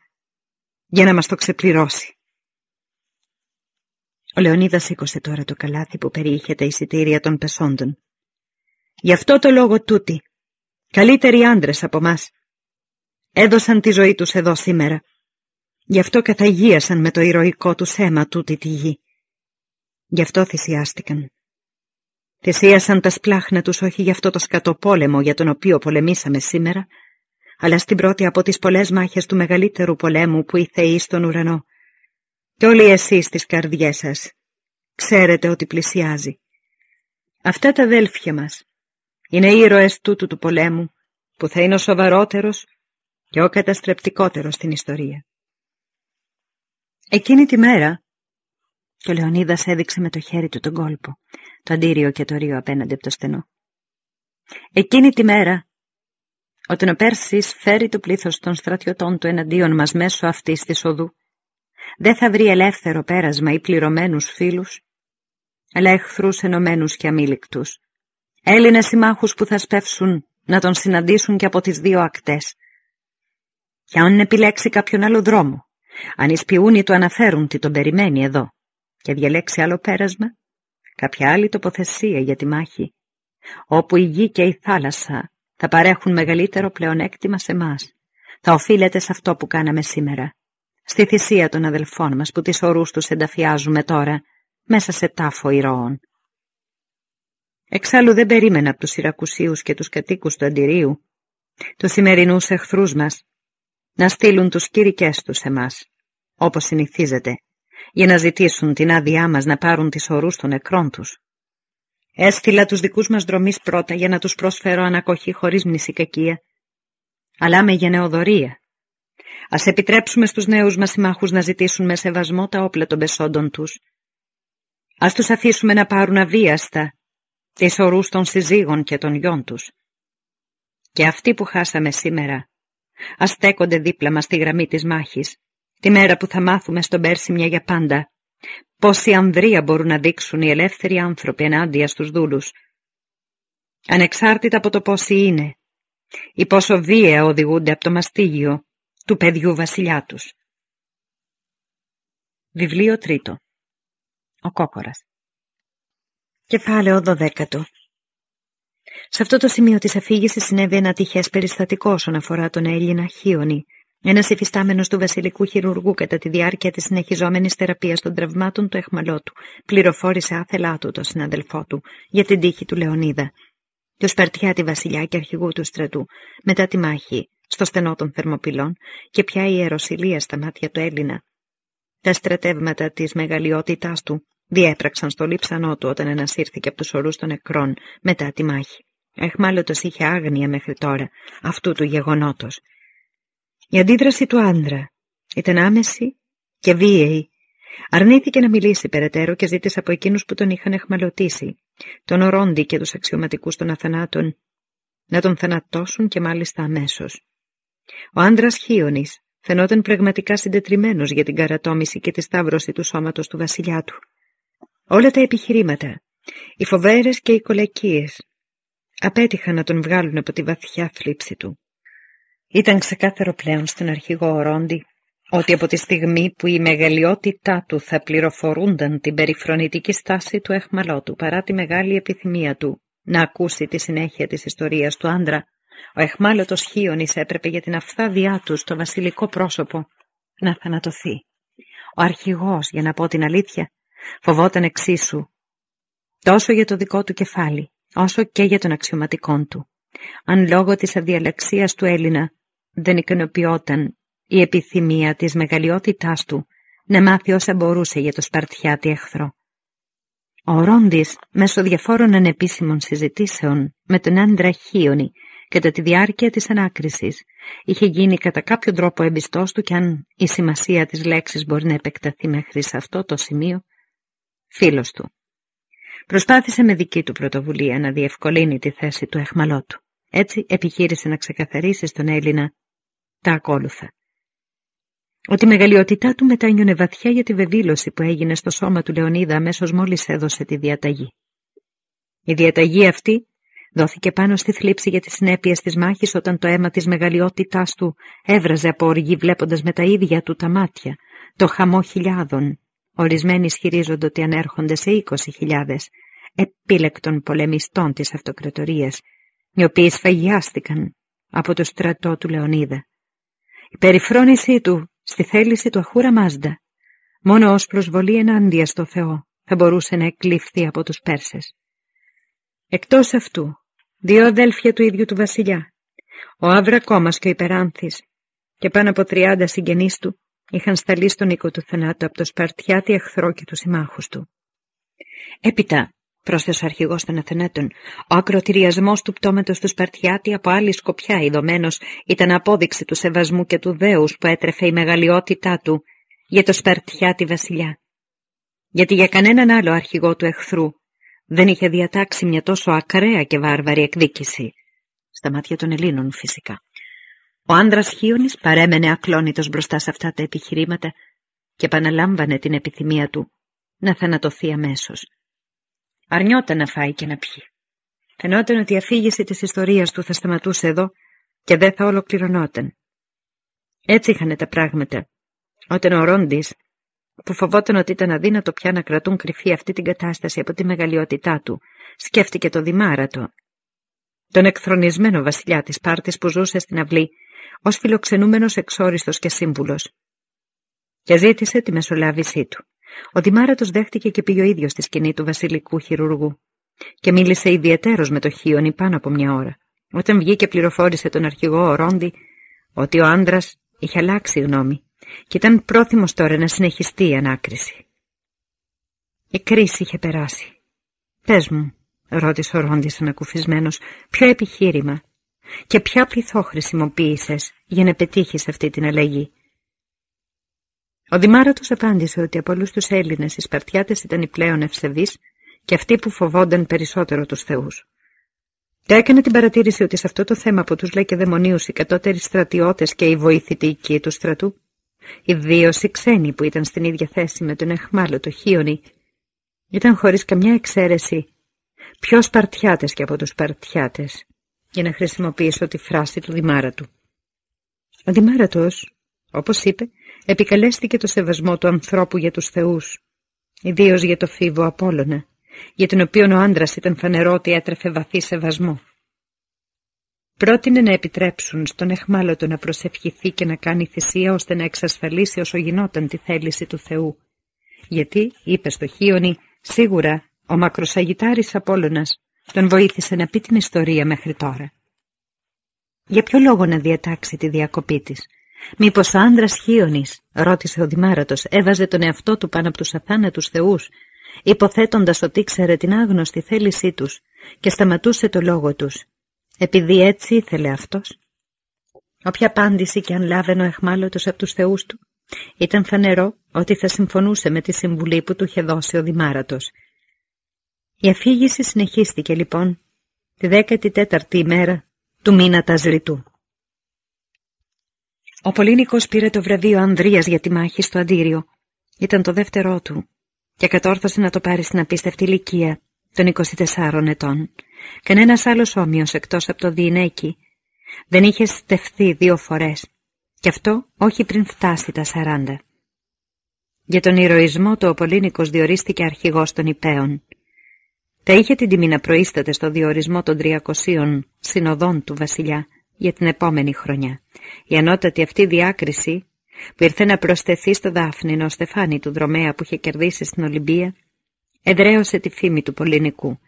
για να μας το ξεπληρώσει. Ο Λεωνίδας σήκωσε τώρα το καλάθι που περιείχε τα εισιτήρια των πεσόντων. Γι' αυτό το λόγο τούτη, καλύτεροι άντρες από μας, έδωσαν τη ζωή τους εδώ σήμερα Γι' αυτό καθαγίασαν με το ηρωικό του αίμα τούτη τη γη. Γι' αυτό θυσιάστηκαν. Θυσίασαν τα σπλάχνα τους όχι για αυτό το σκατοπόλεμο για τον οποίο πολεμήσαμε σήμερα, αλλά στην πρώτη από τις πολλές μάχες του μεγαλύτερου πολέμου που οι θεοί στον ουρανό. Και όλοι εσείς στις καρδιές σας ξέρετε ότι πλησιάζει. Αυτά τα αδέλφια μας είναι ήρωες τούτου του πολέμου που θα είναι ο σοβαρότερος και ο καταστρεπτικότερος στην ιστορία. Εκείνη τη μέρα, και ο Λεωνίδας έδειξε με το χέρι του τον κόλπο, το αντίριο και το ρίο απέναντι από το στενό. Εκείνη τη μέρα, όταν ο Πέρσης φέρει το πλήθος των στρατιωτών του εναντίον μας μέσω αυτής της οδού, δεν θα βρει ελεύθερο πέρασμα ή πληρωμένους φίλους, αλλά εχθρούς ενωμένους και αμήλικτους, Έλληνες συμμάχους που θα σπεύσουν να τον συναντήσουν και από τις δύο ακτές. Και αν επιλέξει κάποιον άλλο δρόμο, αν οι σπιούνοι του αναφέρουν τι τον περιμένει εδώ και διαλέξει άλλο πέρασμα, κάποια άλλη τοποθεσία για τη μάχη, όπου η γη και η θάλασσα θα παρέχουν μεγαλύτερο πλεονέκτημα σε μας, θα οφείλεται σε αυτό που κάναμε σήμερα, στη θυσία των αδελφών μας που τις ορούς τους ενταφιάζουμε τώρα μέσα σε τάφο ηρώων. Εξάλλου δεν περίμενα από τους Ιρακουσίους και τους κατοίκους του Αντιρίου, τους σημερινούς εχθρούς μας, να στείλουν τους κήρυκές τους εμάς, όπως συνηθίζεται, για να ζητήσουν την άδειά μας να πάρουν τις ορούς των νεκρών τους. Έστειλα τους δικούς μας δρομείς πρώτα για να τους προσφέρω ανακοχή χωρίς μνησικακία, αλλά με γενεοδορία, Ας επιτρέψουμε στους νέους μας συμμάχους να ζητήσουν με σεβασμό τα όπλα των πεσόντων τους. Ας τους αφήσουμε να πάρουν αβίαστα τις ορούς των συζύγων και των γιών τους. Και αυτοί που χάσαμε σήμερα, ας στέκονται δίπλα μας στη γραμμή της μάχης, τη μέρα που θα μάθουμε στον Πέρσι μια για πάντα, πόση ανδρεία μπορούν να δείξουν οι ελεύθεροι άνθρωποι ενάντια στους δούλους. Ανεξάρτητα από το πόσοι είναι, ή πόσο βία οδηγούνται από το μαστίγιο του παιδιού βασιλιά τους. Βιβλίο τρίτο. Ο Κόκορας. Κεφάλαιο 12 Σε αυτό το σημείο της αφήγησης συνέβη ένα τυχές περιστατικό όσον αφορά τον Έλληνα Χίονη, ένας υφιστάμενος του βασιλικού χειρουργού κατά τη διάρκεια της συνεχιζόμενης θεραπείας των τραυμάτων του εχμαλώτου, πληροφόρησε άθελά του τον συναδελφό του για την τύχη του Λεωνίδα, του Σπαρτιάτη βασιλιά και αρχηγού του στρατού, μετά τη μάχη, στο στενό των Θερμοπυλών και πια η ιεροσιλία στα μάτια του Έλληνα. Τα στρατεύματα της μεγαλειότητάς του διέπραξαν στο λείψανό του όταν ανασύρθηκε από τους ορούς των νεκρών μετά τη μάχη. Εχμάλωτος είχε άγνοια μέχρι τώρα αυτού του γεγονότος. Η αντίδραση του άντρα ήταν άμεση και βίαιη. Αρνήθηκε να μιλήσει περαιτέρω και ζήτησε από εκείνους που τον είχαν εχμαλωτήσει, τον ορόντι και τους αξιωματικούς των αθανάτων, να τον θανατώσουν και μάλιστα αμέσως. Ο άντρας Χίονης φαινόταν πραγματικά συντετριμένος για την καρατόμηση και τη σταύρωση του σώματος του βασιλιά του. Όλα τα επιχειρήματα, οι φοβέρες και οι κολακίες, απέτυχαν να τον βγάλουν από τη βαθιά θλίψη του. Ήταν ξεκάθαρο πλέον στον αρχηγό Ορόντι ότι από τη στιγμή που η μεγαλειότητά του θα πληροφορούνταν την περιφρονητική στάση του εχμαλώτου παρά τη μεγάλη επιθυμία του να ακούσει τη συνέχεια της ιστορίας του άντρα, ο εχμάλωτος Χίονης έπρεπε για την αφθάδειά του στο βασιλικό πρόσωπο να θανατωθεί. Ο αρχηγός, για να πω την αλήθεια, φοβόταν εξίσου, τόσο για το δικό του κεφάλι, όσο και για τον αξιωματικό του. Αν λόγω της αδιαλεξίας του Έλληνα δεν ικανοποιόταν η επιθυμία της μεγαλειότητάς του να μάθει όσα μπορούσε για το Σπαρτιάτη εχθρό. Ο Ρόντις, μέσω διαφόρων ανεπίσημων συζητήσεων με τον άντρα Χίονη κατά τη διάρκεια της ανάκρισης, είχε γίνει κατά κάποιο τρόπο εμπιστός του και αν η σημασία της λέξης μπορεί να επεκταθεί μέχρι σε αυτό το σημείο, φίλος του. Προσπάθησε με δική του πρωτοβουλία να διευκολύνει τη θέση του εχμαλώτου. Έτσι επιχείρησε να ξεκαθαρίσει στον Έλληνα τα ακόλουθα. Ότι η μεγαλειότητά του μετάνιωνε βαθιά για τη βεβήλωση που έγινε στο σώμα του Λεωνίδα αμέσως μόλις έδωσε τη διαταγή. Η διαταγή αυτή δόθηκε πάνω στη θλίψη για τις συνέπειες της μάχης όταν το αίμα της μεγαλειότητάς του έβραζε από οργή βλέποντας με τα ίδια του τα μάτια το χαμό χιλιάδων. Ορισμένοι ισχυρίζονται ότι ανέρχονται σε είκοσι χιλιάδες επίλεκτων πολεμιστών της αυτοκρατορίας, οι οποίοι σφαγιάστηκαν από το στρατό του Λεωνίδα. Η περιφρόνησή του στη θέληση του Αχούρα Μάζντα, μόνο ως προσβολή ενάντια στο Θεό, θα μπορούσε να εκλειφθεί από τους Πέρσες. Εκτός αυτού, δύο αδέλφια του ίδιου του βασιλιά, ο Αβρακόμας και ο Υπεράνθης, και πάνω από τριάντα συγγενείς του, είχαν σταλεί στον οίκο του θανάτου από το Σπαρτιάτη εχθρό και τους συμμάχους του. Έπειτα, πρόσθεσε ο αρχηγός των Αθενέτων, ο ακροτηριασμός του πτώματος του Σπαρτιάτη από άλλη σκοπιά ειδωμένος ήταν απόδειξη του σεβασμού και του δέους που έτρεφε η μεγαλειότητά του για το Σπαρτιάτη βασιλιά. Γιατί για κανέναν άλλο αρχηγό του εχθρού δεν είχε διατάξει μια τόσο ακραία και βάρβαρη εκδίκηση. Στα μάτια των Ελλήνων φυσικά. Ο άντρας Χίονης παρέμενε ακλόνητος μπροστά σε αυτά τα επιχειρήματα και επαναλάμβανε την επιθυμία του να θανατωθεί αμέσως. Αρνιόταν να φάει και να πιει. Φαινόταν ότι η αφήγηση της ιστορίας του θα σταματούσε εδώ και δεν θα ολοκληρωνόταν. Έτσι είχαν τα πράγματα. Όταν ο Ρόντις, που φοβόταν ότι ήταν αδύνατο πια να κρατούν κρυφή αυτή την κατάσταση από τη μεγαλειότητά του, σκέφτηκε το Δημάρατο, τον εκθρονισμένο βασιλιά της Πάρτης που ζούσε στην αυλή, ως φιλοξενούμενος εξόριστος και σύμβουλος. Και ζήτησε τη μεσολάβησή του. Ο Δημάρατος δέχτηκε και πήγε ο ίδιος στη σκηνή του βασιλικού χειρουργού και μίλησε ιδιαιτέρως με το Χίονι πάνω από μια ώρα. Όταν βγήκε πληροφόρησε τον αρχηγό Ρόντι ότι ο άντρας είχε αλλάξει γνώμη και ήταν πρόθυμος τώρα να συνεχιστεί η ανάκριση. Η κρίση είχε περάσει. «Πες μου», ρώτησε ο Ρόντις ανακουφισμένος, «ποιο επιχείρημα, και ποια πληθό χρησιμοποίησες για να πετύχεις αυτή την αλλαγή. Ο Δημάρατος απάντησε ότι από όλους τους Έλληνες οι Σπαρτιάτες ήταν οι πλέον ευσεβείς και αυτοί που φοβόνταν περισσότερο τους θεούς. Και έκανε την παρατήρηση ότι σε αυτό το θέμα που τους λέει και δαιμονίους οι κατώτεροι στρατιώτες και οι βοηθητικοί του στρατού, ιδίω οι ξένοι που ήταν στην ίδια θέση με τον εχμάλωτο Χίονι, ήταν χωρίς καμιά εξαίρεση πιο Σπαρτιάτες και από τους Σπαρτιάτες, για να χρησιμοποιήσω τη φράση του Δημάρατου. Ο Δημάρατος, όπως είπε, επικαλέστηκε το σεβασμό του ανθρώπου για τους θεούς, ιδίως για το φίβο Απόλλωνα, για τον οποίο ο άντρας ήταν φανερό ότι έτρεφε βαθύ σεβασμό. Πρότεινε να επιτρέψουν στον εχμάλωτο να προσευχηθεί και να κάνει θυσία ώστε να εξασφαλίσει όσο γινόταν τη θέληση του Θεού. Γιατί, είπε στο Χίονι, σίγουρα ο μακροσαγητάρης Απόλλωνας τον βοήθησε να πει την ιστορία μέχρι τώρα. Για ποιο λόγο να διατάξει τη διακοπή της. Μήπως ο άντρας Χίονης, ρώτησε ο Δημάρατος, έβαζε τον εαυτό του πάνω από τους αθάνατους θεούς υποθέτοντας ότι ήξερε την άγνωστη θέλησή τους και σταματούσε το λόγο τους, επειδή έτσι ήθελε αυτός. Όποια απάντηση και αν λάβαινε ο εχμάλωτος από τους θεούς του, ήταν φανερό ότι θα συμφωνούσε με τη συμβουλή που του είχε δώσει ο Δημάρατος. Η αφήγηση συνεχίστηκε λοιπόν τη δέκατη τέταρτη ημέρα του μήνα Ταζριτού. Ο Πολύνικος πήρε το βραβείο Ανδρίας για τη μάχη στο Αντίριο. Ήταν το δεύτερό του και κατόρθωσε να το πάρει στην απίστευτη ηλικία των 24 ετών. Κανένας άλλος όμοιος εκτός από το Διηνέκη δεν είχε στεφθεί δύο φορές και αυτό όχι πριν φτάσει τα 40. Για τον ηρωισμό του ο Πολύνικος διορίστηκε αρχηγός των Ιππέων. Θα είχε την τιμή να προείσταται στο διορισμό των 300 συνοδών του βασιλιά για την επόμενη χρονιά. Η ανώτατη αυτή διάκριση που ήρθε να προσθεθεί στο δάφνινο στεφάνι του δρομέα που είχε κερδίσει στην Ολυμπία, εδραίωσε τη φήμη του Πολυνικού,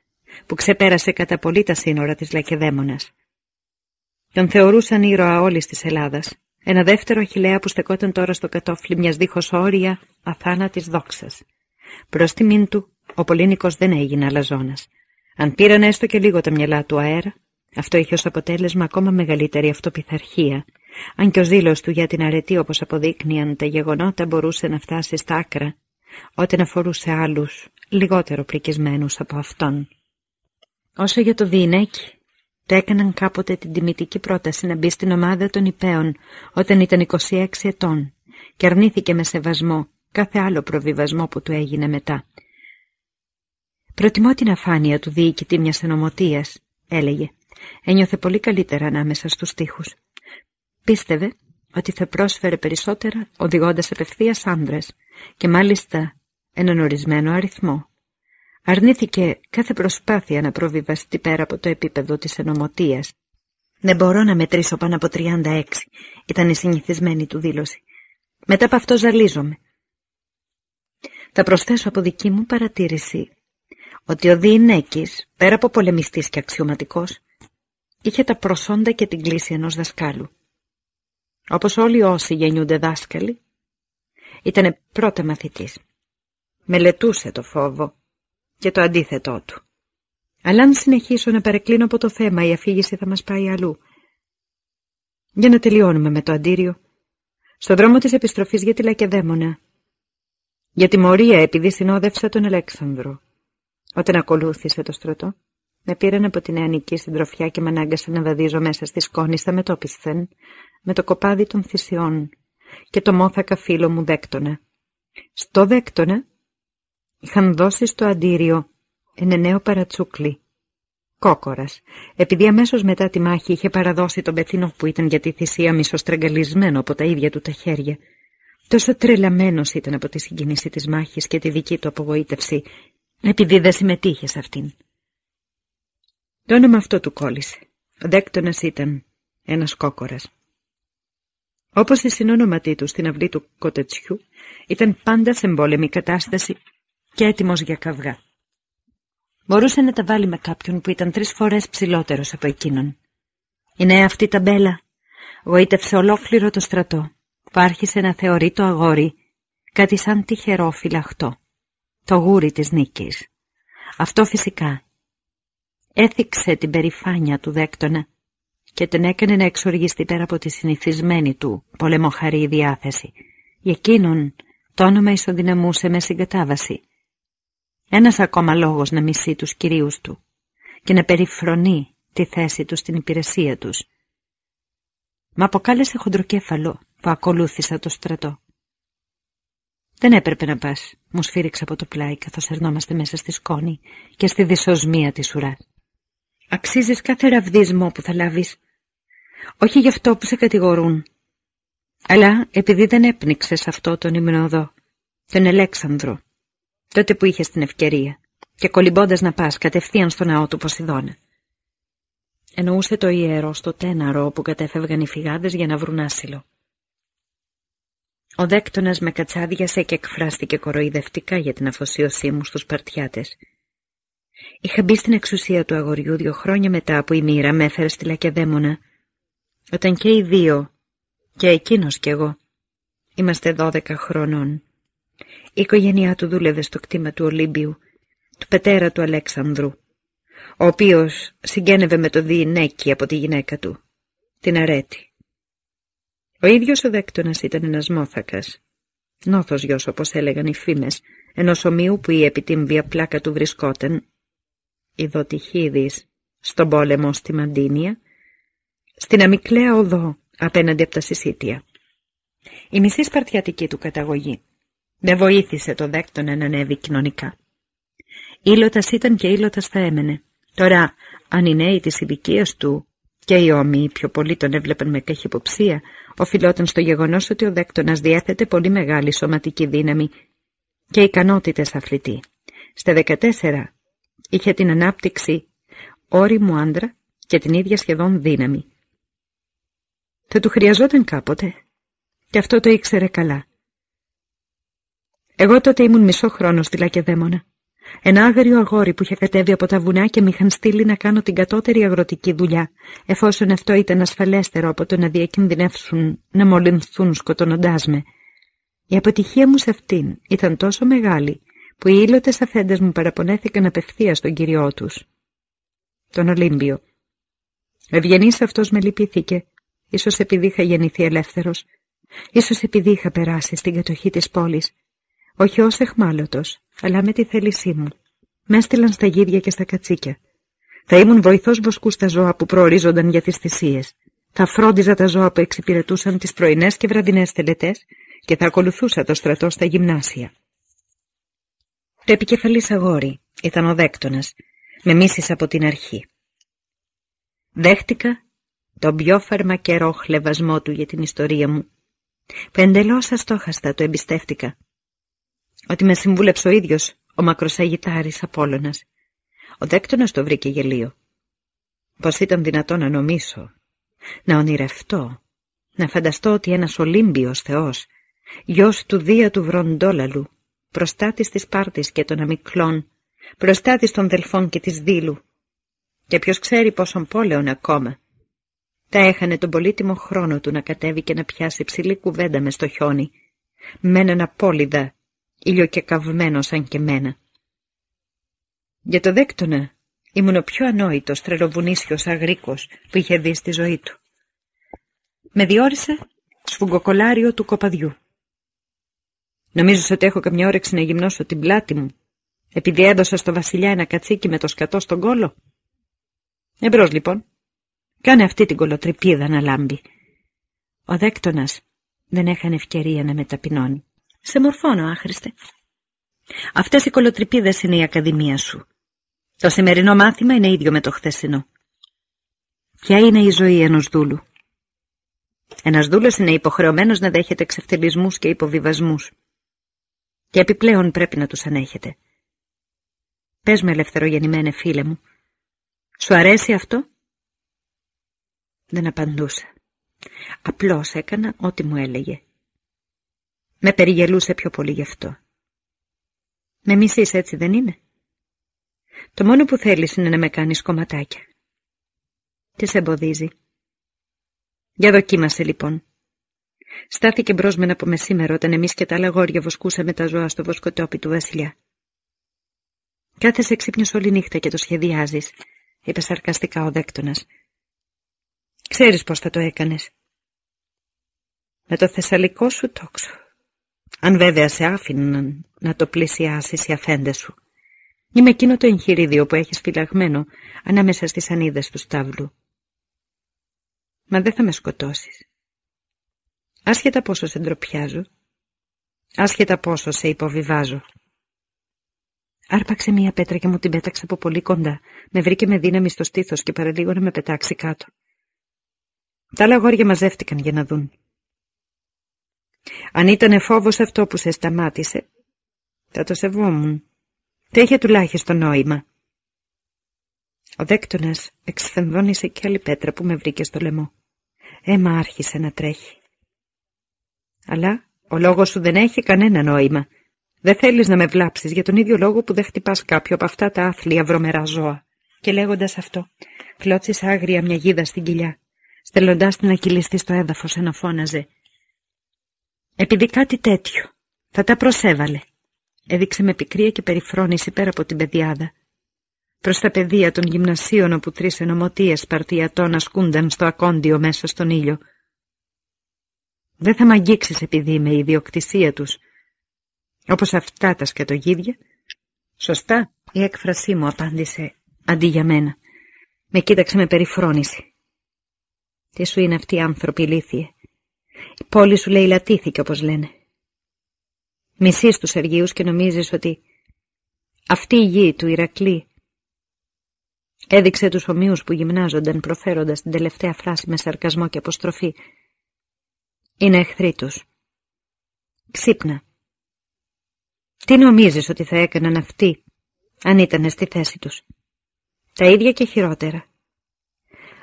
που ξεπέρασε κατά πολύ τα σύνορα της Λακεδαίμονας. Τον θεωρούσαν ήρωα όλης της Ελλάδας, ένα δεύτερο αχιλέα που στεκόταν τώρα στο κατόφλι μιας δίχως όρια αθάνατης δόξας. Προς τιμήν του, ο Πολύνικος δεν έγινε αλαζόνας. Αν πήραν έστω και λίγο τα μυαλά του αέρα, αυτό είχε ως αποτέλεσμα ακόμα μεγαλύτερη αυτοπιθαρχία αν και ο ζήλος του για την αρετή όπως αποδείκνυαν τα γεγονότα μπορούσε να φτάσει στα άκρα, όταν αφορούσε άλλους, λιγότερο πρικισμένους από αυτόν. Όσο για το Διηνέκη, το έκαναν κάποτε την τιμητική πρόταση να μπει στην ομάδα των υπέων όταν ήταν 26 ετών και αρνήθηκε με σεβασμό κάθε άλλο προβιβασμό που του έγινε μετά. «Προτιμώ την αφάνεια του διοικητή μιας ενωμοτίας», έλεγε. Ένιωθε πολύ καλύτερα ανάμεσα στους τοίχους. Πίστευε ότι θα πρόσφερε περισσότερα οδηγώντας απευθείας άνδρες και μάλιστα έναν ορισμένο αριθμό. Αρνήθηκε κάθε προσπάθεια να προβιβαστεί πέρα από το επίπεδο της ενωμοτίας. «Δεν μπορώ να μετρήσω πάνω από 36», ήταν η συνηθισμένη του δήλωση. «Μετά από αυτό ζαλίζομαι». Θα προσθέσω από δική μου παρατήρηση ότι ο Διηνέκης, πέρα από πολεμιστής και αξιωματικός, είχε τα προσόντα και την κλίση ενός δασκάλου. Όπως όλοι όσοι γεννιούνται δάσκαλοι, ήταν πρώτα μαθητής. Μελετούσε το φόβο και το αντίθετό του. Αλλά αν συνεχίσω να παρεκκλίνω από το θέμα, η αφήγηση θα μας πάει αλλού. Για να τελειώνουμε με το αντίριο. Στον δρόμο της επιστροφής για τη Λακεδαίμονα. Για τη Μορία επειδή συνόδευσα τον Αλέξανδρο. Όταν ακολούθησε το στρατό, με πήραν από την νεανική συντροφιά και με ανάγκασαν να βαδίζω μέσα στη σκόνη στα μετόπισθεν, με το κοπάδι των θυσιών και το μόθακα φίλο μου δέκτονα. Στο δέκτονα είχαν δώσει στο αντίριο ένα νέο παρατσούκλι, κόκορας, επειδή αμέσως μετά τη μάχη είχε παραδώσει τον πεθύνο που ήταν για τη θυσία μισοστραγγαλισμένο από τα ίδια του τα χέρια. Τόσο τρελαμένος ήταν από τη συγκίνηση της μάχης και τη δική του απογοήτευση, επειδή δεν συμμετείχε σε αυτήν. Το όνομα αυτό του κόλλησε. Ο δέκτονας ήταν ένας κόκορας. Όπως η συνόνοματή του στην αυλή του κοτετσιού, ήταν πάντα σε εμπόλεμη κατάσταση και έτοιμος για καυγά. Μπορούσε να τα βάλει με κάποιον που ήταν τρεις φορές ψηλότερος από εκείνον. Η νέα αυτή ταμπέλα γοήτευσε ολόκληρο το στρατό, που άρχισε να θεωρεί το αγόρι κάτι σαν τυχερό φυλαχτό, το γούρι της νίκης. Αυτό φυσικά έθιξε την περηφάνεια του δέκτονα και τον έκανε να εξοργιστεί πέρα από τη συνηθισμένη του πολεμοχαρή διάθεση. Για εκείνον το όνομα ισοδυναμούσε με συγκατάβαση. Ένας ακόμα λόγος να μισεί τους κυρίους του και να περιφρονεί τη θέση του στην υπηρεσία τους. Μα αποκάλεσε χοντροκέφαλο που ακολούθησα το στρατό. Δεν έπρεπε να πας, μου σφύριξε από το πλάι καθώς ερνόμαστε μέσα στη σκόνη και στη δυσοσμία της ουράς. Αξίζεις κάθε ραβδισμό που θα λάβεις. Όχι γι' αυτό που σε κατηγορούν, αλλά επειδή δεν έπνιξες αυτό τον υμνοδό, τον Ελέξανδρο, τότε που είχες την ευκαιρία και κολυμπώντας να πας κατευθείαν στο ναό του Ποσειδώνα. Εννοούσε το ιερό στο τέναρο όπου κατέφευγαν οι φυγάδες για να βρουν άσυλο. Ο δέκτονας με κατσάδιασε και εκφράστηκε κοροϊδευτικά για την αφοσίωσή μου στους Παρτιάτες. Είχα μπει στην εξουσία του αγοριού δύο χρόνια μετά που η μοίρα με έφερε στη Λακεδαίμονα, όταν και οι δύο, και εκείνος κι εγώ, είμαστε δώδεκα χρονών. Η οικογένειά του δούλευε στο κτήμα του Ολύμπιου, του πατέρα του Αλέξανδρου, ο οποίος συγγένευε με το διηνέκι από τη γυναίκα του, την Αρέτη. Ο ίδιος ο δέκτονας ήταν ένας μόθακας, νόθος γιος όπως έλεγαν οι φήμες, ενός ομοίου που η επιτύμβια πλάκα του βρισκόταν, ειδοτυχίδης, στον πόλεμο στη Μαντίνια, στην αμυκλαία οδό απέναντι από τα συσίτια. Η μισή σπαρτιατική του καταγωγή δεν βοήθησε το δέκτονα να ανέβει κοινωνικά. Ήλωτας ήταν και ήλωτας θα έμενε. Τώρα, αν οι νέοι της ηλικίας του και οι όμοιοι πιο πολύ τον έβλεπαν με καχυποψία, οφειλόταν στο γεγονός ότι ο δέκτονας διέθετε πολύ μεγάλη σωματική δύναμη και ικανότητες αθλητή. Στα 14 είχε την ανάπτυξη όριμου άντρα και την ίδια σχεδόν δύναμη. Θα του χρειαζόταν κάποτε και αυτό το ήξερε καλά. Εγώ τότε ήμουν μισό χρόνο στη Λακεδαίμονα. Ένα άγριο αγόρι που είχε κατέβει από τα βουνά και με είχαν στείλει να κάνω την κατώτερη αγροτική δουλειά, εφόσον αυτό ήταν ασφαλέστερο από το να διακινδυνεύσουν να μολυνθούν σκοτώνοντάς με. Η αποτυχία μου σε αυτήν ήταν τόσο μεγάλη, που οι ήλωτες αφέντες μου παραπονέθηκαν απευθείας στον κυριό τους, τον Ολύμπιο. Ευγενής αυτός με λυπήθηκε, ίσως επειδή είχα γεννηθεί ελεύθερος, ίσως επειδή είχα περάσει στην κατοχή της πόλης, όχι ως εχμάλωτος, αλλά με τη θέλησή μου. Με έστειλαν στα γίδια και στα κατσίκια. Θα ήμουν βοηθός βοσκούς στα ζώα που προορίζονταν για τις θυσίες. Θα φρόντιζα τα ζώα που εξυπηρετούσαν τις πρωινές και βραδινές τελετές και θα ακολουθούσα το στρατό στα γυμνάσια. Το επικεφαλής αγόρι ήταν ο δέκτονας. Με μίσησε από την αρχή. Δέχτηκα τον πιο φαρμακερό χλεβασμό του για την ιστορία μου, που εντελώς αστόχαστα το εμπιστεύτηκα ότι με συμβούλεψε ο ίδιος ο μακροσαγητάρης Απόλλωνας. Ο δέκτονας το βρήκε γελίο. Πως ήταν δυνατό να νομίσω, να ονειρευτώ, να φανταστώ ότι ένας Ολύμπιος Θεός, γιος του Δία του Βροντόλαλου, προστάτης της Πάρτης και των Αμυκλών, προστάτης των Δελφών και της Δήλου, και ποιος ξέρει πόσον πόλεων ακόμα, τα έχανε τον πολύτιμο χρόνο του να κατέβει και να πιάσει ψηλή κουβέντα μες στο χιόνι, με έναν απόλυδα ηλιοκεκαυμένο σαν και μένα. Για το δέκτονα ήμουν ο πιο ανόητος τρελοβουνίσιος αγρίκος που είχε δει στη ζωή του. Με διόρισε σφουγγοκολάριο του κοπαδιού. Νομίζω ότι έχω καμιά όρεξη να γυμνώσω την πλάτη μου, επειδή έδωσα στο βασιλιά ένα κατσίκι με το σκατό στον κόλο; Εμπρός λοιπόν, κάνε αυτή την κολοτρυπίδα να λάμπει. Ο δέκτονας δεν έχανε ευκαιρία να μεταπεινώνει. Σε μορφώνω, άχρηστε. Αυτές οι κολοτρυπίδες είναι η ακαδημία σου. Το σημερινό μάθημα είναι ίδιο με το χθεσινό. Ποια είναι η ζωή ενός δούλου; Ένας δούλος είναι υποχρεωμένος να δέχεται εξευτελισμούς και υποβιβασμούς. Και επιπλέον πρέπει να τους ανέχεται. Πες με ελευθερογεννημένε φίλε μου. Σου αρέσει αυτό; Δεν απαντούσα. Απλώς έκανα ό,τι μου έλεγε. Με περιγελούσε πιο πολύ γι' αυτό. Με μισείς έτσι δεν είναι; Το μόνο που θέλεις είναι να με κάνεις κομματάκια. Τις σε εμποδίζει. Για δοκίμασε λοιπόν. Στάθηκε μπρος με από μεσήμερο όταν εμείς και τα άλλα γόρια βοσκούσαμε τα ζώα στο βοσκοτόπι του βασιλιά. Κάθεσαι ξύπνιος όλη νύχτα και το σχεδιάζεις, είπε σαρκαστικά ο δέκτονας. Ξέρεις πώς θα το έκανες. Με το θεσσαλικό σου τόξο. Αν βέβαια σε άφηναν να το πλησιάσεις οι αφέντες σου. Ή με εκείνο το εγχειρίδιο που έχεις φυλαγμένο ανάμεσα στις ανίδες του στάβλου. Μα δεν θα με σκοτώσεις. Άσχετα πόσο σε ντροπιάζω, άσχετα πόσο σε υποβιβάζω. Άρπαξε μία πέτρα και μου την πέταξε από πολύ κοντά. Με βρήκε με δύναμη στο στήθος και παραλίγο να με πετάξει κάτω. Τα άλλα αγόρια μαζεύτηκαν για να δουν. Αν ήταν φόβος αυτό που σε σταμάτησε, θα το σεβόμουν. Τι είχε τουλάχιστον νόημα. Ο δέκτονας εξφενδώνησε κι άλλη πέτρα που με βρήκε στο λαιμό. Έμα άρχισε να τρέχει. Αλλά ο λόγος σου δεν έχει κανένα νόημα. Δεν θέλεις να με βλάψεις για τον ίδιο λόγο που δεν χτυπάς κάποιο από αυτά τα άθλια βρωμερά ζώα. Και λέγοντας αυτό, κλώτσισε άγρια μια γίδα στην κοιλιά, στελνοντάς την να κυλιστεί στο έδαφος ένα φώναζε. Επειδή κάτι τέτοιο θα τα προσέβαλε. Έδειξε με πικρία και περιφρόνηση πέρα από την πεδιάδα. Προς τα παιδεία των γυμνασίων όπου τρεις ενωμοτίες σπαρτιατών ασκούνταν στο ακόντιο μέσα στον ήλιο. Δεν θα μ' αγγίξεις επειδή είμαι η ιδιοκτησία τους, όπως αυτά τα σκατογίδια. Σωστά, η έκφρασή μου απάντησε αντί για μένα. Με κοίταξε με περιφρόνηση. Τι σου είναι αυτοί οι άνθρωποι ηλίθιε. Η πόλη σου λέει λατήθηκε όπως λένε. Μισείς τους Αργίους και νομίζεις ότι αυτή η γη του Ηρακλή έδειξε τους ομοίους που γυμνάζονταν προφέροντας την τελευταία φράση με σαρκασμό και αποστροφή. Είναι εχθροί τους. Ξύπνα. Τι νομίζεις ότι θα έκαναν αυτοί αν ήταν στη θέση τους; Τα ίδια και χειρότερα.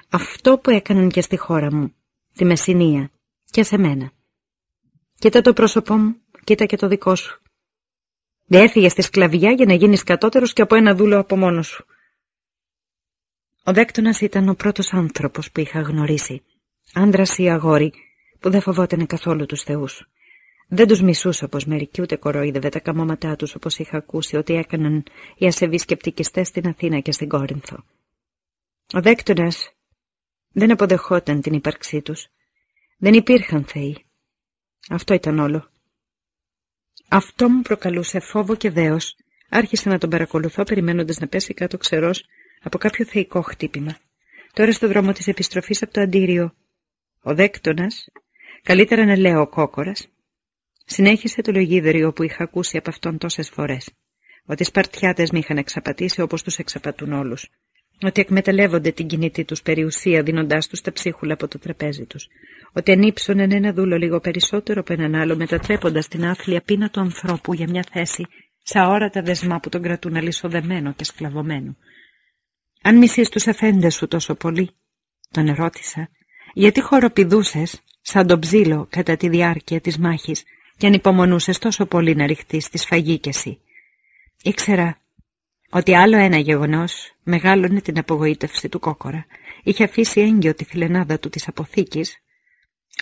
Αυτό που έκαναν και στη χώρα μου, τη Μεσσηνία και σε μένα. Κοίτα το πρόσωπό μου, κοίτα και το δικό σου. Δεν έφυγε στη σκλαβιά για να γίνεις κατώτερος και από ένα δούλο από μόνος σου. Ο δέκτονας ήταν ο πρώτος άνθρωπος που είχα γνωρίσει, άντρας ή αγόρι, που δεν φοβότανε καθόλου τους θεούς. Δεν τους μισούσα όπως μερικοί ούτε κοροϊδεύε τα καμώματά τους όπως είχα ακούσει ότι έκαναν οι ασεβείς σκεπτικιστές στην Αθήνα και στην Κόρινθο. Ο δέκτονας δεν αποδεχόταν την ύπαρξή τους. Δεν υπήρχαν θεοί. Αυτό ήταν όλο. Αυτό μου προκαλούσε φόβο και δέος. Άρχισα να τον παρακολουθώ περιμένοντας να πέσει κάτω ξερός από κάποιο θεϊκό χτύπημα. Τώρα στο δρόμο της επιστροφής από το αντίριο. Ο δέκτονας, καλύτερα να λέω ο κόκορας, Συνέχισε το λογίδριο που είχα ακούσει από αυτόν τόσες φορές. Ότι οι Σπαρτιάτες με είχαν εξαπατήσει όπως τους εξαπατούν όλους. Ότι εκμεταλλεύονται την κινητή τους περιουσία δίνοντάς τους τα ψίχουλα από το τραπέζι τους. Ότι ανήψωναν ένα δούλο λίγο περισσότερο από έναν άλλο μετατρέποντας την άθλια πείνα του ανθρώπου για μια θέση σε αόρατα δεσμά που τον κρατούν αλυσοδεμένο και σκλαβωμένο. Αν μισείς τους αφέντες σου τόσο πολύ, τον ερώτησα, γιατί χοροπηδούσες σαν τον ψήλο κατά τη διάρκεια της μάχης και ανυπομονούσες τόσο πολύ να ρηχτείς στη σφαγή κι εσύ. Ήξερα ότι άλλο ένα γεγονός μεγάλωνε την απογοήτευση του κόκορα. Είχε αφήσει έγκυο τη φιλενάδα του της αποθήκης,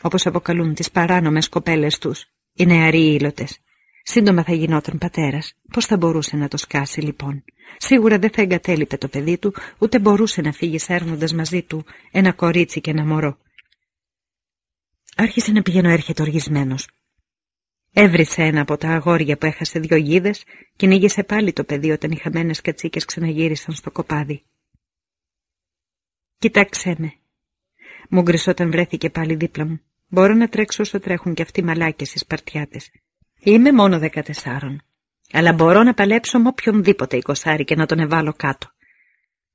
όπως αποκαλούν τις παράνομες κοπέλες τους, οι νεαροί ήλωτες. Σύντομα θα γινόταν πατέρας. Πώς θα μπορούσε να το σκάσει λοιπόν; Σίγουρα δεν θα εγκατέλειπε το παιδί του, ούτε μπορούσε να φύγει σέρνοντας μαζί του ένα κορίτσι και ένα μωρό. Άρχισε να πηγαίνω έρχεται οργισμένος. Έβρισε ένα από τα αγόρια που έχασε δυο γίδες, κυνήγησε πάλι το παιδί όταν οι χαμένες κατσίκες ξαναγύρισαν στο κοπάδι. «Κοιτάξε με», μου γκρισόταν όταν βρέθηκε πάλι δίπλα μου. «Μπορώ να τρέξω όσο τρέχουν και αυτοί οι μαλάκες οι Σπαρτιάτες. Είμαι μόνο δεκατεσσάρων, αλλά μπορώ να παλέψω με οποιονδήποτε εικοσάρι και να τον εβάλω κάτω.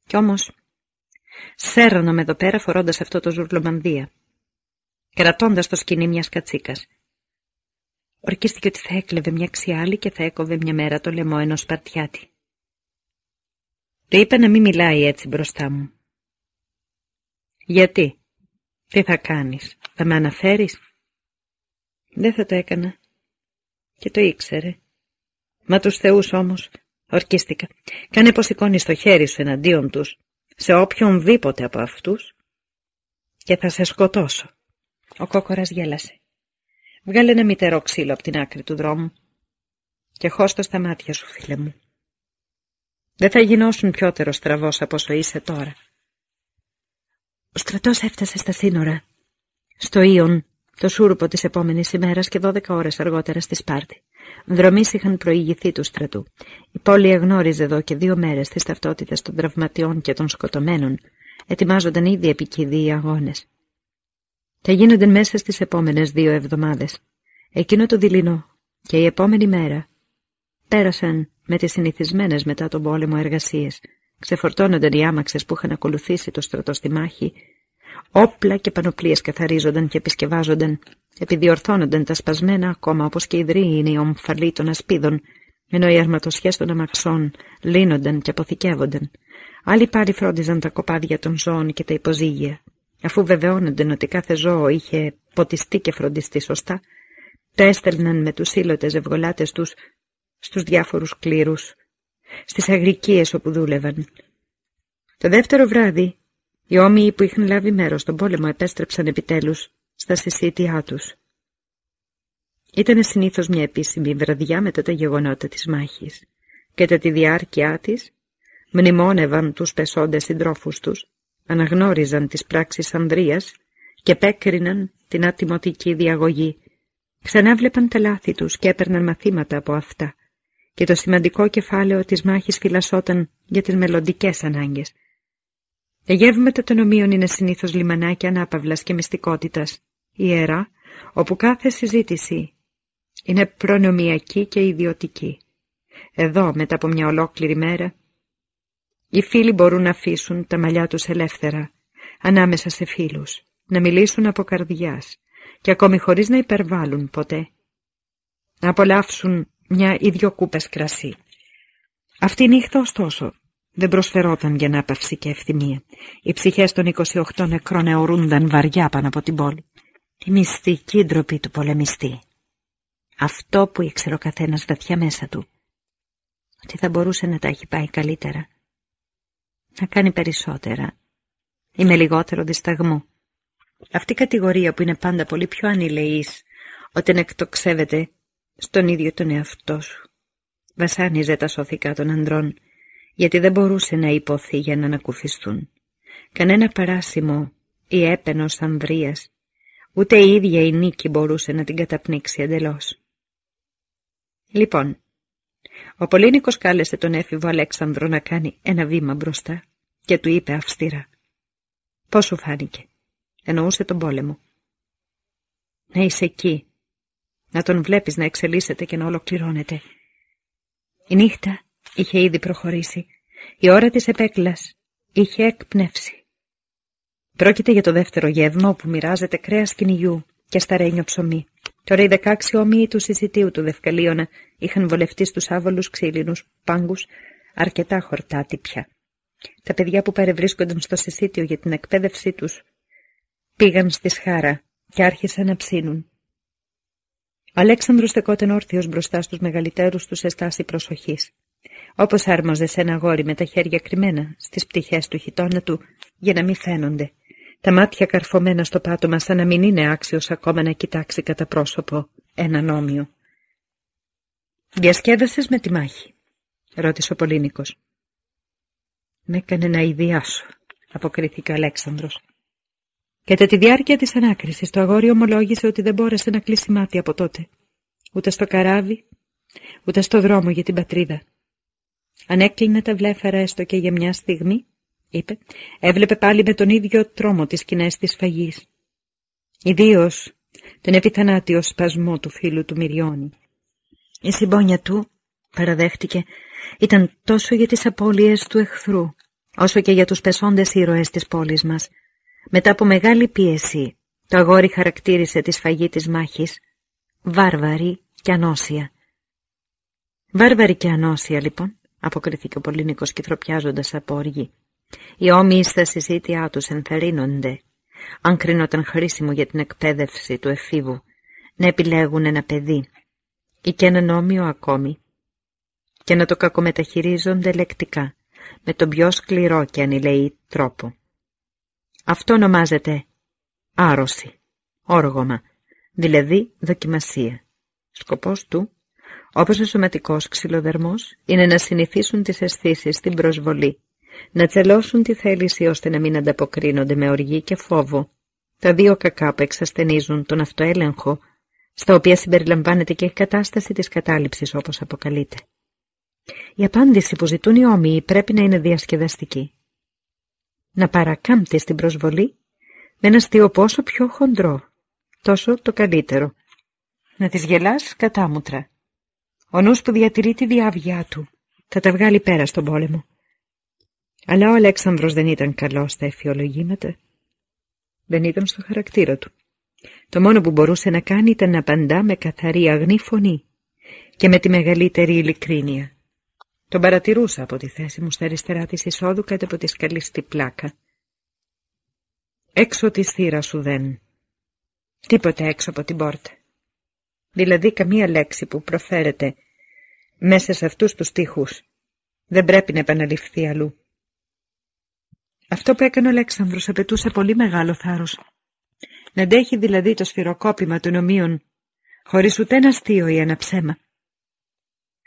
Κι όμως, με εδώ πέρα φορώντας αυτό το ζουρλομανδία, κρατώντας το σκηνή μιας κατσίκας Ορκίστηκε ότι θα έκλεβε μια ξιάλη και θα έκοβε μια μέρα το λαιμό ενός σπαρτιάτη. Του είπε να μην μιλάει έτσι μπροστά μου. Γιατί, τι θα κάνεις, θα με αναφέρεις; Δεν θα το έκανα. Και το ήξερε. Μα τους θεούς όμως, ορκίστηκα, κάνε πως σηκώνεις το χέρι σου εναντίον τους, σε όποιον δίποτε από αυτούς, και θα σε σκοτώσω. Ο κόκορας γέλασε. Βγάλε ένα μητερό ξύλο από την άκρη του δρόμου και χώστο στα μάτια σου, φίλε μου. Δεν θα γινώσουν πιότερο στραβός από όσο είσαι τώρα. Ο στρατός έφτασε στα σύνορα. Στο Ιον, το σούρουπο της επόμενης ημέρας και δώδεκα ώρες αργότερα στη Σπάρτη. Δρομείς είχαν προηγηθεί του στρατού. Η πόλη εγνώριζε εδώ και δύο μέρες τις ταυτότητες των τραυματιών και των σκοτωμένων. Ετοιμάζονταν ήδη επικηδοί οι αγώνες. Θα γίνονταν μέσα στις επόμενες δύο εβδομάδες. Εκείνο το δειλινό και η επόμενη μέρα πέρασαν με τις συνηθισμένες μετά τον πόλεμο εργασίες. Ξεφορτώνονταν οι άμαξες που είχαν ακολουθήσει το στρατό στη μάχη. Όπλα και πανοπλίες καθαρίζονταν και επισκευάζονταν. Επιδιορθώνονταν τα σπασμένα ακόμα όπως και οι δρύινοι ομφαλοί των ασπίδων, ενώ οι αρματοσιές των αμαξών λύνονταν και αποθηκεύονταν. Άλλοι πάλι φρόντιζαν τα κοπάδια των ζώων και τα υποζύγια. Αφού βεβαιώνονταν ότι κάθε ζώο είχε ποτιστεί και φροντιστεί σωστά, τα έστελναν με τους σύλλοτες ευγολάτες τους στους διάφορους κλήρους, στις αγρικίες όπου δούλευαν. Το δεύτερο βράδυ, οι όμοιοι που είχαν λάβει μέρος στον πόλεμο επέστρεψαν επιτέλους στα συσίτια τους. Ήταν συνήθως μια επίσημη βραδιά μετά τα γεγονότα της μάχης. Κατά τη διάρκεια της, μνημόνευαν τους πεσόντες συντρόφους τους, αναγνώριζαν τις πράξεις Ανδρίας και επέκριναν την ατιμωτική διαγωγή. Ξανάβλεπαν τα λάθη τους και έπαιρναν μαθήματα από αυτά και το σημαντικό κεφάλαιο της μάχης φυλασσόταν για τις μελλοντικές ανάγκες. Τα γεύματα των ομοίων είναι συνήθως λιμανάκια ανάπαυλας και μυστικότητας, ιερά, όπου κάθε συζήτηση είναι προνομιακή και ιδιωτική. Εδώ, μετά από μια ολόκληρη μέρα, οι φίλοι μπορούν να αφήσουν τα μαλλιά τους ελεύθερα, ανάμεσα σε φίλους, να μιλήσουν από καρδιάς και ακόμη χωρίς να υπερβάλλουν ποτέ, να απολαύσουν μια ή δυο κούπες κρασί. Αυτή η νύχτα ωστόσο δεν προσφερόταν για ανάπαυση και ευθυμία. Οι ψυχές των 28 νεκρών αιωρούνταν βαριά πάνω από την πόλη. Η μυστική ντροπή του πολεμιστή. Αυτό που ήξερε ο καθένας βαθιά μέσα του. Ότι θα μπορούσε να τα έχει πάει καλύτερα. Να κάνει περισσότερα. Ή με λιγότερο δισταγμό. Αυτή η κατηγορία που είναι πάντα πολύ πιο ανηλεής όταν εκτοξεύεται στον ίδιο τον εαυτό σου. Βασάνιζε τα σώθηκα των ανδρών, γιατί δεν μπορούσε να υποθεί για να ανακουφιστούν. Κανένα παράσημο ή έπαινος ανδρείας, ούτε η ίδια η νίκη μπορούσε να την καταπνίξει εντελώς. Λοιπόν, ο Πολύνικος κάλεσε τον έφηβο Αλέξανδρο να κάνει ένα βήμα μπροστά και του είπε αυστηρά. Πώς σου φάνηκε. Εννοούσε τον πόλεμο. Να είσαι εκεί, να τον βλέπεις να εξελίσσεται και να ολοκληρώνεται. Η νύχτα είχε ήδη προχωρήσει. Η ώρα της επέκλας είχε εκπνεύσει. Πρόκειται για το δεύτερο γεύμα όπου μοιράζεται κρέας κυνηγιού και σταρένιο ψωμί. Τώρα οι δεκάξι όμοιοι του συζητίου του Δευκαλίωνα είχαν βολευτεί στους άβολους ξύλινους πάγκους αρκετά χορτάτη πια. Τα παιδιά που παρευρίσκονταν στο συσίτιο για την εκπαίδευσή τους πήγαν στη σχάρα και άρχισαν να ψήνουν. Ο Αλέξανδρος στεκόταν όρθιος μπροστά στους μεγαλύτερους τους σε στάση προσοχής. Όπως άρμοζε σε ένα γόρι με τα χέρια κρυμμένα στις πτυχές του χιτώνα του για να μην φαίνονται. Τα μάτια καρφωμένα στο πάτωμα σαν να μην είναι άξιος ακόμα να κοιτάξει κατά πρόσωπο ένα νόμιο. «Διασκέδασες με τη μάχη», ρώτησε ο Πολύνικος. «Με έκανε να ιδιάσω», αποκρίθηκε ο Αλέξανδρος. Κατά τη διάρκεια της ανάκρισης το αγόρι ομολόγησε ότι δεν μπόρεσε να κλείσει μάτι από τότε. Ούτε στο καράβι, ούτε στο δρόμο για την πατρίδα. Αν έκλεινε τα βλέφαρα έστω και για μια στιγμή, είπε, έβλεπε πάλι με τον ίδιο τρόμο τις σκηνές της φαγής. Ιδίως τον επιθανάτιο σπασμό του φίλου του Μυριώνη. Η συμπόνια του, παραδέχτηκε, ήταν τόσο για τις απώλειες του εχθρού, όσο και για τους πεσόντες ήρωες της πόλης μας, μετά από μεγάλη πίεση, το αγόρι χαρακτήρισε τη σφαγή της μάχης «βάρβαρη και ανώσια». «Βάρβαρη και ανώσια, λοιπόν», αποκριθήκε ο Πολύνικος κυθροπιάζοντας από οργή. Οι όμοιοι στα συζήτια τους ενθαρρύνονται, αν κρίνονταν χρήσιμο για την εκπαίδευση του εφήβου, να επιλέγουν ένα παιδί ή και ένα νόμιο ακόμη και να το κακομεταχειρίζονται λεκτικά, με τον πιο σκληρό και ανηλεή τρόπο. Αυτό ονομάζεται άρρωση, όργωμα, δηλαδή δοκιμασία. Σκοπός του, όπως ο σωματικός ξυλοδερμός, είναι να συνηθίσουν τις αισθήσεις στην προσβολή, να τσελώσουν τη θέληση ώστε να μην ανταποκρίνονται με οργή και φόβο, τα δύο κακά που εξασθενίζουν τον αυτοέλεγχο, στα οποία συμπεριλαμβάνεται και η κατάσταση της κατάληψης όπως αποκαλείται. Η απάντηση που ζητούν οι όμοιοι πρέπει να είναι διασκεδαστική. Να παρακάμπτει στην προσβολή με ένα στίο πόσο πιο χοντρό, τόσο το καλύτερο. Να τις γελάς κατάμουτρα. Ο νους που διατηρεί τη διάβγειά του θα τα βγάλει πέρα στον πόλεμο. Αλλά ο Αλέξανδρος δεν ήταν καλός στα εφιολογήματα. Δεν ήταν στο χαρακτήρα του. Το μόνο που μπορούσε να κάνει ήταν να απαντά με καθαρή αγνή φωνή και με τη μεγαλύτερη ειλικρίνεια. Τον παρατηρούσα από τη θέση μου στα αριστερά της εισόδου κάτω από τη σκαλιστή πλάκα. Έξω της θύρα σου δεν. Τίποτε έξω από την πόρτα. Δηλαδή καμία λέξη που προφέρεται μέσα σε αυτούς τους τείχους δεν πρέπει να επαναληφθεί αλλού. Αυτό που έκανε ο Αλέξανδρος απαιτούσε πολύ μεγάλο θάρρος. Να αντέχει δηλαδή το σφυροκόπημα των ομοίων, χωρίς ούτε ένα αστείο ή ένα ψέμα.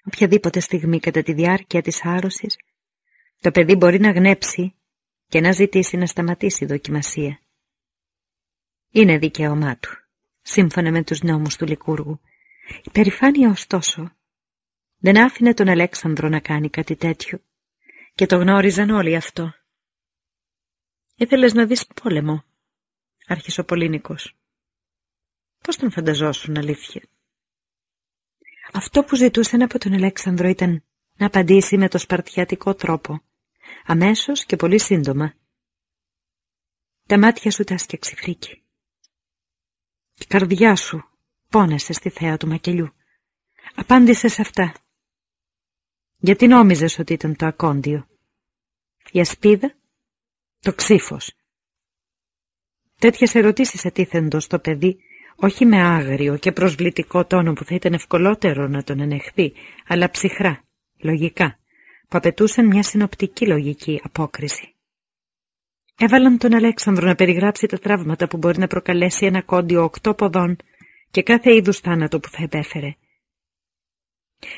Οποιαδήποτε στιγμή κατά τη διάρκεια της άρρωσης, το παιδί μπορεί να γνέψει και να ζητήσει να σταματήσει η δοκιμασία. Είναι δικαίωμά του, σύμφωνα με τους νόμους του Λικούργου. Η περηφάνεια ωστόσο δεν άφηνε τον Αλέξανδρο να κάνει κάτι τέτοιο και το γνώριζαν όλοι αυτό. Ήθελες να δεις πόλεμο, άρχισε ο Πολύνικος. Πώς τον φανταζόσουν αλήθεια. Αυτό που ζητούσαν από τον Αλέξανδρο ήταν να απαντήσει με το σπαρτιατικό τρόπο, αμέσως και πολύ σύντομα. Τα μάτια σου τάσκια ξυφρίκη. Η καρδιά σου πόνεσε στη θέα του μακελιού. Απάντησε σε αυτά. Γιατί νόμιζες ότι ήταν το ακόντιο. Η ασπίδα, το ξύφος. Τέτοιες ερωτήσεις ετίθεντος στο παιδί, όχι με άγριο και προσβλητικό τόνο που θα ήταν ευκολότερο να τον ενεχθεί, αλλά ψυχρά, λογικά, που απαιτούσαν μια συνοπτική λογική απόκριση. Έβαλαν τον Αλέξανδρο να περιγράψει τα τραύματα που μπορεί να προκαλέσει ένα κόντιο οκτώ ποδών και κάθε είδους θάνατο που θα επέφερε.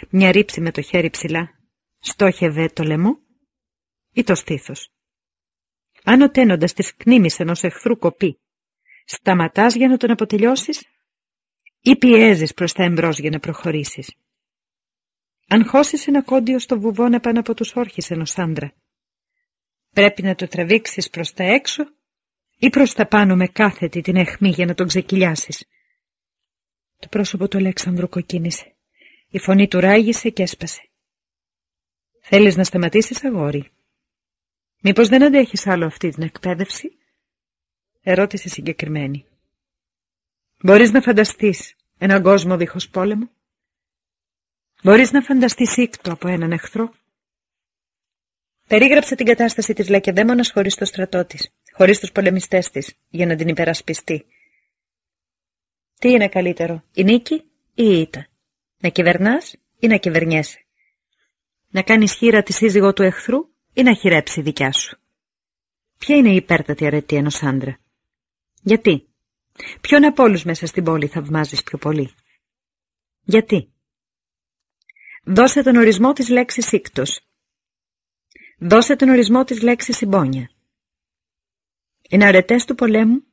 Μια ρήψη με το χέρι ψηλά στόχευε το λαιμό ή το στήθος. Αν ο τένοντας της κνήμης ενός εχθρού κοπεί, σταματάς για να τον αποτελειώσεις ή πιέζεις προς τα εμπρός για να προχωρήσεις. Αν χώσεις ένα κόντιο στο βουβόνα πάνω από τους όρχες ενός άντρα, πρέπει να το τραβήξεις προς τα έξω ή προς τα πάνω με κάθετη την αιχμή για να τον ξεκυλιάσεις. Το πρόσωπο του Αλέξανδρου κοκκίνησε. Η φωνή του ράγισε και έσπασε. Θέλεις να σταματήσεις αγόρι. Μήπως δεν αντέχεις άλλο αυτή την εκπαίδευση; Ερώτηση συγκεκριμένη. Μπορείς να φανταστείς έναν κόσμο δίχως πόλεμο; Μπορείς να φανταστείς ήκτο από έναν εχθρό; Περίγραψε την κατάσταση της Λακεδαίμονας χωρίς το στρατό της, χωρίς τους πολεμιστές της, για να την υπερασπιστεί. Τι είναι καλύτερο, η νίκη ή η ήττα; Να κυβερνάς ή να κυβερνιέσαι; Να κάνεις χείρα τη σύζυγο του εχθρού ή να χειρέψει δικιά σου. Ποια είναι η υπέρτατη αρετή ενός άντρα; Γιατί; Ποιον από όλους μέσα στην πόλη θαυμάζεις πιο πολύ; Γιατί; Δώσε τον ορισμό της λέξης ίκτος. Δώσε τον ορισμό της λέξης συμπόνια. Είναι αρετές του πολέμου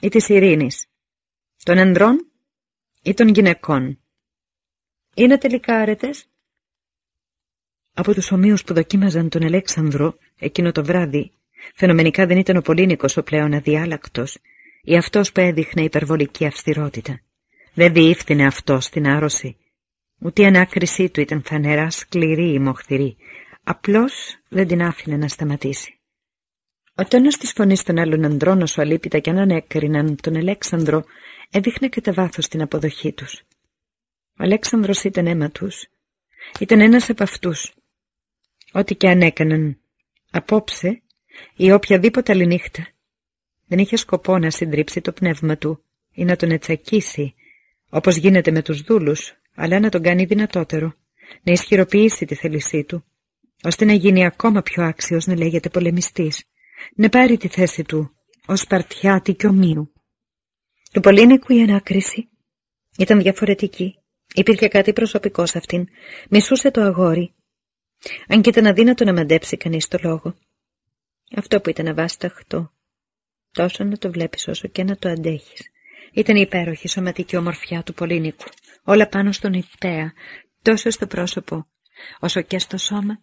ή της ειρήνης, των ανδρών ή των γυναικών. Είναι τελικά αρετές; Από τους ομοίους που δοκίμαζαν τον Αλέξανδρο εκείνο το βράδυ, φαινομενικά δεν ήταν ο Πολύνικος ο πλέον αδιάλακτος ή αυτός που έδειχνε υπερβολική αυστηρότητα. Δεν διήφθηνε αυτός στην άρρωση. Ούτε η ανάκρισή του ήταν φανερά σκληρή ή μοχθηρή. Απλώς δεν την άφηνε να σταματήσει. Ο τόνος της φωνής των άλλων ανδρών όσο αλήπητα κι αν ανέκριναν τον Αλέξανδρο έδειχνε κατά βάθος την αποδοχή τους. Ο Αλέξανδρος ήταν αίμα τους. Ήταν ένας από αυτούς. Ό,τι και αν έκαναν απόψε ή οποιαδήποτε άλλη νύχτα. Δεν είχε σκοπό να συντρίψει το πνεύμα του ή να τον ετσακίσει, όπως γίνεται με τους δούλους, αλλά να τον κάνει δυνατότερο, να ισχυροποιήσει τη θέλησή του, ώστε να γίνει ακόμα πιο άξιος να λέγεται πολεμιστής, να πάρει τη θέση του ως παρτιάτη και ομοίου. Του Πολύνικου η ανάκριση ήταν διαφορετική. Υπήρχε κάτι προσωπικό σε αυτήν. Μισούσε το αγόρι. Αν και ήταν αδύνατο να μαντέψει κανείς το λόγο. Αυτό που ήταν αβάσταχτο, τόσο να το βλέπεις όσο και να το αντέχεις. Ήταν η υπέροχη σωματική ομορφιά του Πολύνικου, όλα πάνω στον υπέα, τόσο στο πρόσωπο, όσο και στο σώμα.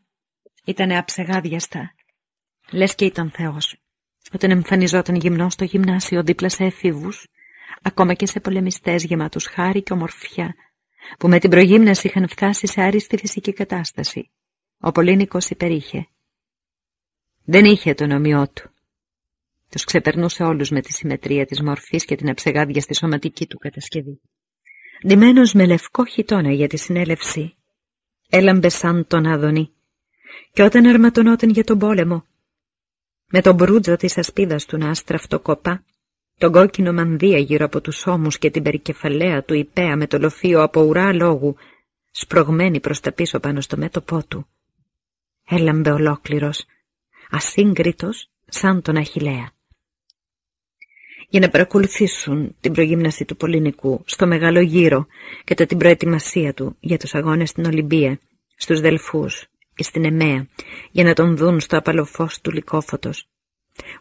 Ήτανε αψεγάδιαστα, λες και ήταν Θεός. Όταν εμφανιζόταν γυμνός στο γυμνάσιο δίπλα σε εφήβους, ακόμα και σε πολεμιστές γεμάτους χάρη και ομορφιά, που με την προγύμναση είχαν φτάσει σε άριστη φυσική κατάσταση. Ο Πολύνικος υπερήχε. Δεν είχε τον ομοιό του. Τους ξεπερνούσε όλους με τη συμμετρία της μορφής και την αψεγάδια στη σωματική του κατασκευή. Ντυμένος με λευκό χιτόνα για τη συνέλευση, έλαμπε σαν τον Άδωνη, και όταν αρματωνόταν για τον πόλεμο, με τον μπρούτζο της ασπίδας του να αστραφτοκοπά, τον κόκκινο μανδύα γύρω από τους ώμους και την περικεφαλαία του υπέα με το λοφείο από ουρά λόγου, σπρωγμένη προς τα πίσω πάνω στο μέτωπό του. Έλαμπε ολόκληρος, ασύγκριτος σαν τον Αχιλέα. Για να παρακολουθήσουν την προγύμναση του Πολυνικού στο μεγάλο γύρο κατά την προετοιμασία του για τους αγώνες στην Ολυμπία, στους Δελφούς ή στην Εμέα, για να τον δουν στο απαλοφός του λικόφωτος.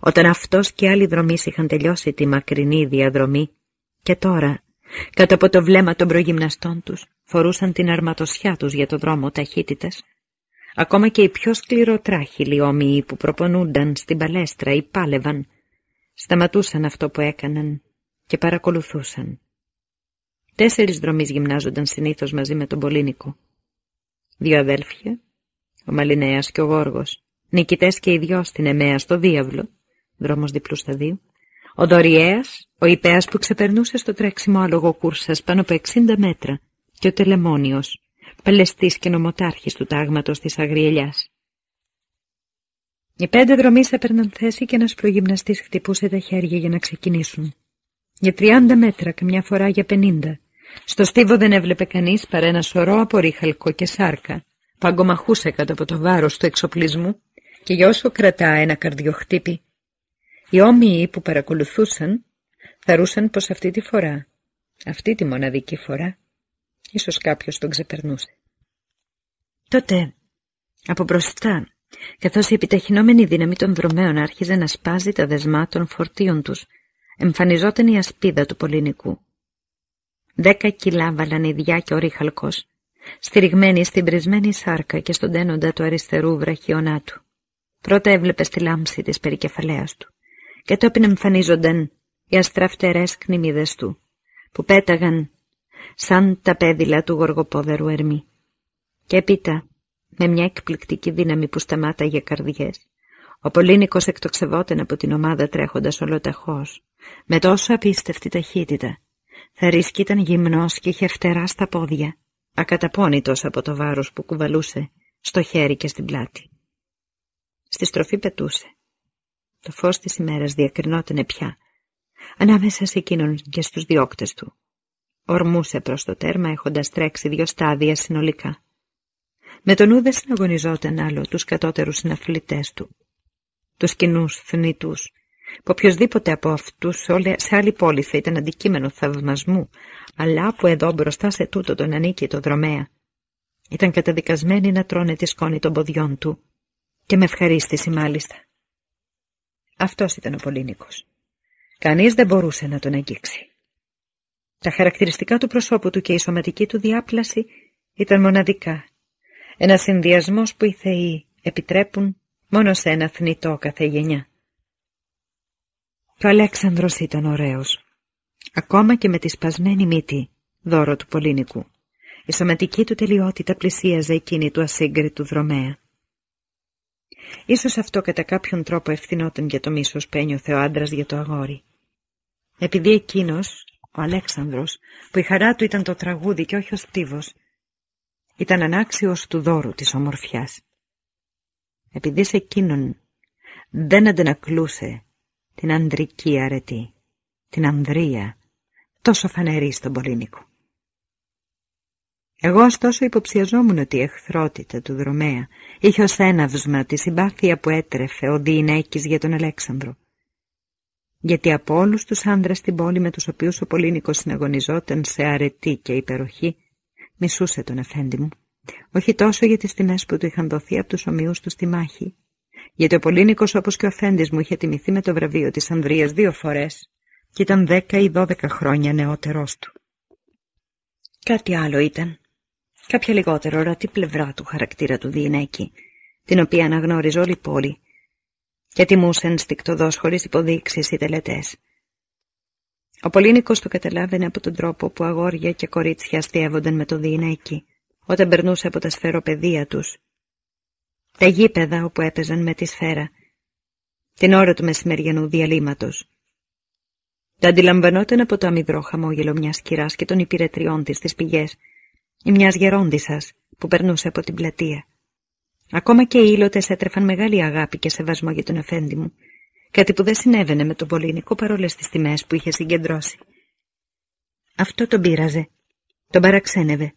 Όταν αυτός και άλλοι δρομείς είχαν τελειώσει τη μακρινή διαδρομή και τώρα, κάτω από το βλέμμα των προγυμναστών τους, φορούσαν την αρματοσιά τους για το δρόμο ταχύτητες, Ακόμα και οι πιο σκληροτράχυλοι όμοιοι που προπονούνταν στην παλέστρα ή πάλευαν, σταματούσαν αυτό που έκαναν και παρακολουθούσαν. Τέσσερις δρομείς γυμνάζονταν συνήθως μαζί με τον Πολύνικο. Δύο αδέλφια, ο Μαλινέας και ο Γόργος, νικητές και οι δυο στην Εμέα στο Διάβλο, δρόμος διπλού σταδίου, ο Δωριέας, ο Υπέας που ξεπερνούσε στο τρέξιμο άλογο κούρσας πάνω από 60 μέτρα και ο Τελεμόνιος, παλαιστής και νομοτάρχης του τάγματος της Αγριελιάς. Οι πέντε δρομείς έπαιρναν θέση και ένας προγυμναστής χτυπούσε τα χέρια για να ξεκινήσουν. Για τριάντα μέτρα, καμιά φορά για πενήντα. Στο στίβο δεν έβλεπε κανείς παρά ένα σωρό από ρίχαλκο και σάρκα, που αγκομαχούσε κάτω από το βάρος του εξοπλισμού και για όσο κρατά ένα καρδιοχτύπη. Οι όμοιοι που παρακολουθούσαν θαρούσαν πως αυτή τη φορά, αυτή τη μοναδική φορά, Ίσως κάποιος τον ξεπερνούσε. Τότε, από μπροστά, καθώς η επιταχυνόμενη δύναμη των δρομέων άρχιζε να σπάζει τα δεσμά των φορτίων τους, εμφανιζόταν η ασπίδα του πολυνικού. Δέκα κιλά βαλανιδιά και ορίχαλκος, στηριγμένη στην πρισμένη σάρκα και στον τένοντα του αριστερού βραχιονά του. Πρώτα έβλεπε στη λάμψη της περικεφαλαίας του και τόπιν εμφανίζονταν οι αστραφτερές κνημίδες του, που πέταγαν σαν τα πέδιλα του γοργοπόδερου Ερμή. Και έπειτα, με μια εκπληκτική δύναμη που σταμάταγε καρδιές, ο Πολύνικος εκτοξευόταν από την ομάδα τρέχοντας ολοταχώς, με τόσο απίστευτη ταχύτητα. Θα ρίσκει ήταν γυμνός και είχε φτερά στα πόδια, ακαταπώνητος από το βάρος που κουβαλούσε στο χέρι και στην πλάτη. Στη στροφή πετούσε. Το φως της ημέρας διακρινότανε πια, ανάμεσα σε εκείνον και στους διώκτες του. Ορμούσε προς το τέρμα έχοντας τρέξει δύο στάδια συνολικά. Με τον ου δεν συναγωνιζόταν άλλο τους κατώτερους συναθλητές του. Τους κοινούς θνητούς, που οποιοδήποτε από αυτούς σε άλλη πόλη θα ήταν αντικείμενο θαυμασμού, αλλά που εδώ μπροστά σε τούτο τον ανήκει το δρομέα. Ήταν καταδικασμένοι να τρώνε τη σκόνη των ποδιών του και με ευχαρίστηση μάλιστα. Αυτός ήταν ο Πολύνικος. Κανείς δεν μπορούσε να τον αγγίξει. Τα χαρακτηριστικά του προσώπου του και η σωματική του διάπλαση ήταν μοναδικά. Ένα συνδυασμό που οι θεοί επιτρέπουν μόνο σε ένα θνητό κάθε γενιά. Και ο Αλέξανδρος ήταν ωραίος. Ακόμα και με τη σπασμένη μύτη, δώρο του Πολύνικου. Η σωματική του τελειότητα πλησίαζε εκείνη του ασύγκριτου δρομέα. Ίσως αυτό κατά κάποιον τρόπο ευθυνόταν για το μίσος που ένιωθε ο άντρας για το αγόρι. Επειδή εκείνος ο Αλέξανδρος, που η χαρά του ήταν το τραγούδι και όχι ο στίβος, ήταν ανάξιος του δώρου της ομορφιάς. Επειδή σε εκείνον δεν αντενακλούσε την ανδρική αρετή, την ανδρεία, τόσο φανερή στον Πολύνικο. Εγώ ωστόσο υποψιαζόμουν ότι η εχθρότητα του δρομέα είχε ως έναυσμα τη συμπάθεια που έτρεφε ο Διηνέκης για τον Αλέξανδρο γιατί από όλους τους άνδρες στην πόλη με τους οποίους ο Πολύνικος συναγωνιζόταν σε αρετή και υπεροχή, μισούσε τον αφέντη μου, όχι τόσο για τις τιμές που του είχαν δοθεί από τους ομοίους του στη μάχη, γιατί ο Πολύνικος όπως και ο Φέντης μου είχε τιμηθεί με το βραβείο της Ανδρίας δύο φορές και ήταν δέκα ή δώδεκα χρόνια νεότερός του. Κάτι άλλο ήταν. Κάποια λιγότερο ορατή πλευρά του χαρακτήρα του διηνέκη, την οποία αναγνώριζε όλη η πόλη και τιμούσε ενστικτοδός χωρίς υποδείξεις ή τελετές. Ο Πολύνικος το καταλάβαινε από τον τρόπο που αγόρια και κορίτσια αστείευονταν με το διηνέκη, όταν περνούσε από τα σφαιροπεδία τους. Τα γήπεδα όπου έπαιζαν με τη σφαίρα, την ώρα του μεσημεριανού διαλύματος. Τα αντιλαμβανόταν από το αμυδρό χαμόγελο μιας κυράς και των υπηρετριών της στις πηγές ή μιας γερόντισσας που περνούσε από την πλατεία. Ακόμα και οι ήλωτες έτρεφαν μεγάλη αγάπη και σεβασμό για τον αφέντη μου, κάτι που δεν συνέβαινε με τον πολυνικό παρόλες τις τιμές που είχε συγκεντρώσει. Αυτό τον πείραζε, τον παραξένευε.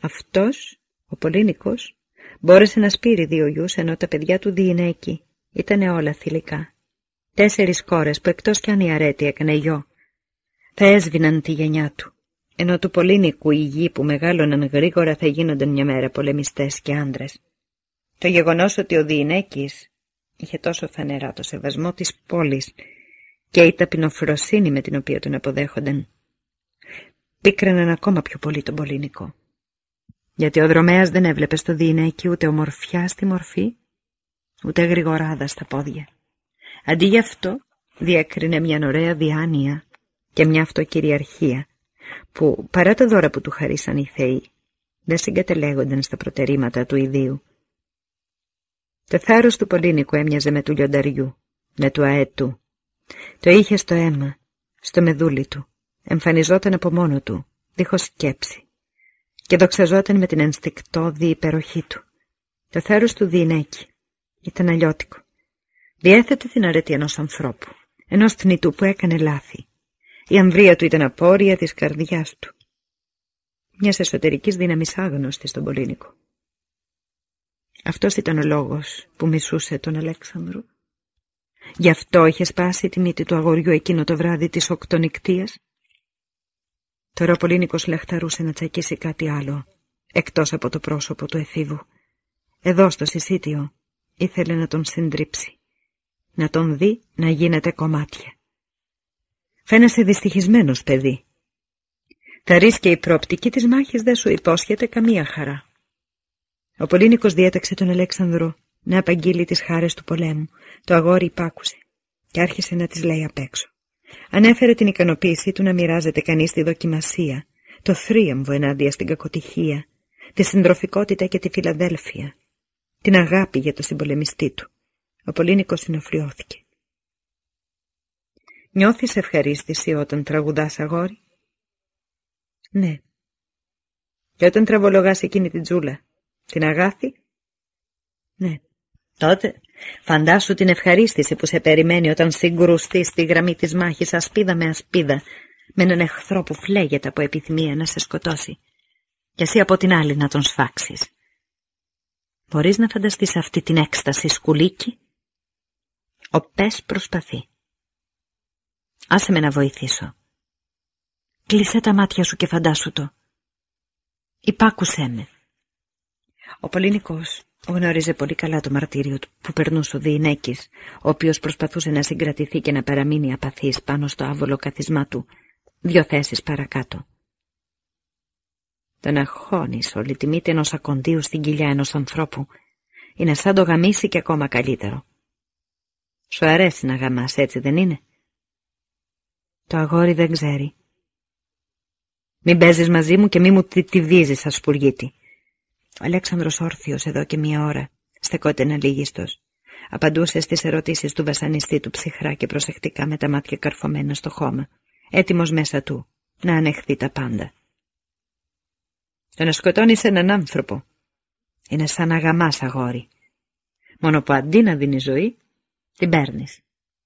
Αυτός, ο πολύνικος, μπόρεσε να σπείρει δύο γιους ενώ τα παιδιά του διηνέκη ήταν όλα θηλυκά. Τέσσερις κόρες που εκτός κι αν η αρέτη έκανε γιο, θα έσβηναν τη γενιά του, ενώ του πολύνικου οι γη που μεγάλωναν γρήγορα θα γίνονταν μια μέρα πολεμιστές και άντρες. Το γεγονός ότι ο Διηνέκης είχε τόσο φανερά το σεβασμό της πόλης και η ταπεινοφροσύνη με την οποία τον αποδέχονταν, πίκραναν ακόμα πιο πολύ τον Πολύνικο. Γιατί ο δρομέας δεν έβλεπε στο Διηνέκη ούτε ομορφιά στη μορφή, ούτε γρηγοράδα στα πόδια. Αντί γι' αυτό διέκρινε μια ωραία διάνοια και μια αυτοκυριαρχία που παρά τα δώρα που του χαρίσαν οι θεοί δεν συγκατελέγονταν στα προτερήματα του ιδίου. Το θάρρος του Πολύνικου έμοιαζε με του λιονταριού, με του αέτου. Το είχε στο αίμα, στο μεδούλι του, εμφανιζόταν από μόνο του, δίχως σκέψη και δοξαζόταν με την ενστικτόδη υπεροχή του. Το θάρρος του διηνέκη ήταν αλλιώτικο. Διέθετε την αρετή ενός ανθρώπου, ενός θνητού που έκανε λάθη. Η αμβρία του ήταν απόρρια της καρδιάς του. Μιας εσωτερικής δύναμης άγνωστη στον Πολύνικο. Αυτός ήταν ο λόγος που μισούσε τον Αλέξανδρο. Γι' αυτό είχε σπάσει τη μύτη του αγοριού εκείνο το βράδυ της οκτονικτίας. Τώρα ο Πολύνικος λαχταρούσε να τσακίσει κάτι άλλο, εκτός από το πρόσωπο του εφήβου. Εδώ στο συσίτιο ήθελε να τον συντρίψει, να τον δει να γίνεται κομμάτια. Φαίνεσαι δυστυχισμένος, παιδί. Τα ρίσκε η προοπτική της μάχης δεν σου υπόσχεται καμία χαρά. Ο Πολύνικος διέταξε τον Αλέξανδρο να απαγγείλει τις χάρες του πολέμου. Το αγόρι υπάκουσε και άρχισε να τις λέει απ' έξω. Ανέφερε την ικανοποίησή του να μοιράζεται κανείς τη δοκιμασία, το θρίαμβο ενάντια στην κακοτυχία, τη συντροφικότητα και τη φιλαδέλφια, την αγάπη για το συμπολεμιστή του. Ο Πολύνικος συνοφριώθηκε. Νιώθεις ευχαρίστηση όταν τραγουδάς αγόρι; Ναι. Και όταν τραβολογάς εκείνη την τζούλα, την αγάθη; Ναι. Τότε φαντάσου την ευχαρίστηση που σε περιμένει όταν συγκρουστεί στη γραμμή της μάχης ασπίδα με ασπίδα με έναν εχθρό που φλέγεται από επιθυμία να σε σκοτώσει και εσύ από την άλλη να τον σφάξεις. Μπορείς να φανταστείς αυτή την έκσταση σκουλίκι; Ο Πες προσπαθεί. Άσε με να βοηθήσω. Κλείσε τα μάτια σου και φαντάσου το. Υπάκουσέ με. Ο Πολύνικος γνώριζε πολύ καλά το μαρτύριο του που περνούσε ο Διηνέκης, ο οποίος προσπαθούσε να συγκρατηθεί και να παραμείνει απαθής πάνω στο άβολο καθισμά του, δυο θέσεις παρακάτω. Το να χώνεις όλη τη μύτη ενός ακοντίου στην κοιλιά ενός ανθρώπου είναι σαν το γαμίσει και ακόμα καλύτερο. Σου αρέσει να γαμάς, έτσι δεν είναι; Το αγόρι δεν ξέρει. Μην παίζεις μαζί μου και μη μου τη, τη βίζεις, ασπουργίτη. Ο Αλέξανδρος όρθιος εδώ και μία ώρα, στεκόταν αλήγιστος. Απαντούσε στις ερωτήσεις του βασανιστή του ψυχρά και προσεκτικά με τα μάτια καρφωμένα στο χώμα, έτοιμος μέσα του να ανεχθεί τα πάντα. Το να σκοτώνεις έναν άνθρωπο είναι σαν να γαμάς αγόρι. Μόνο που αντί να δίνεις ζωή, την παίρνεις.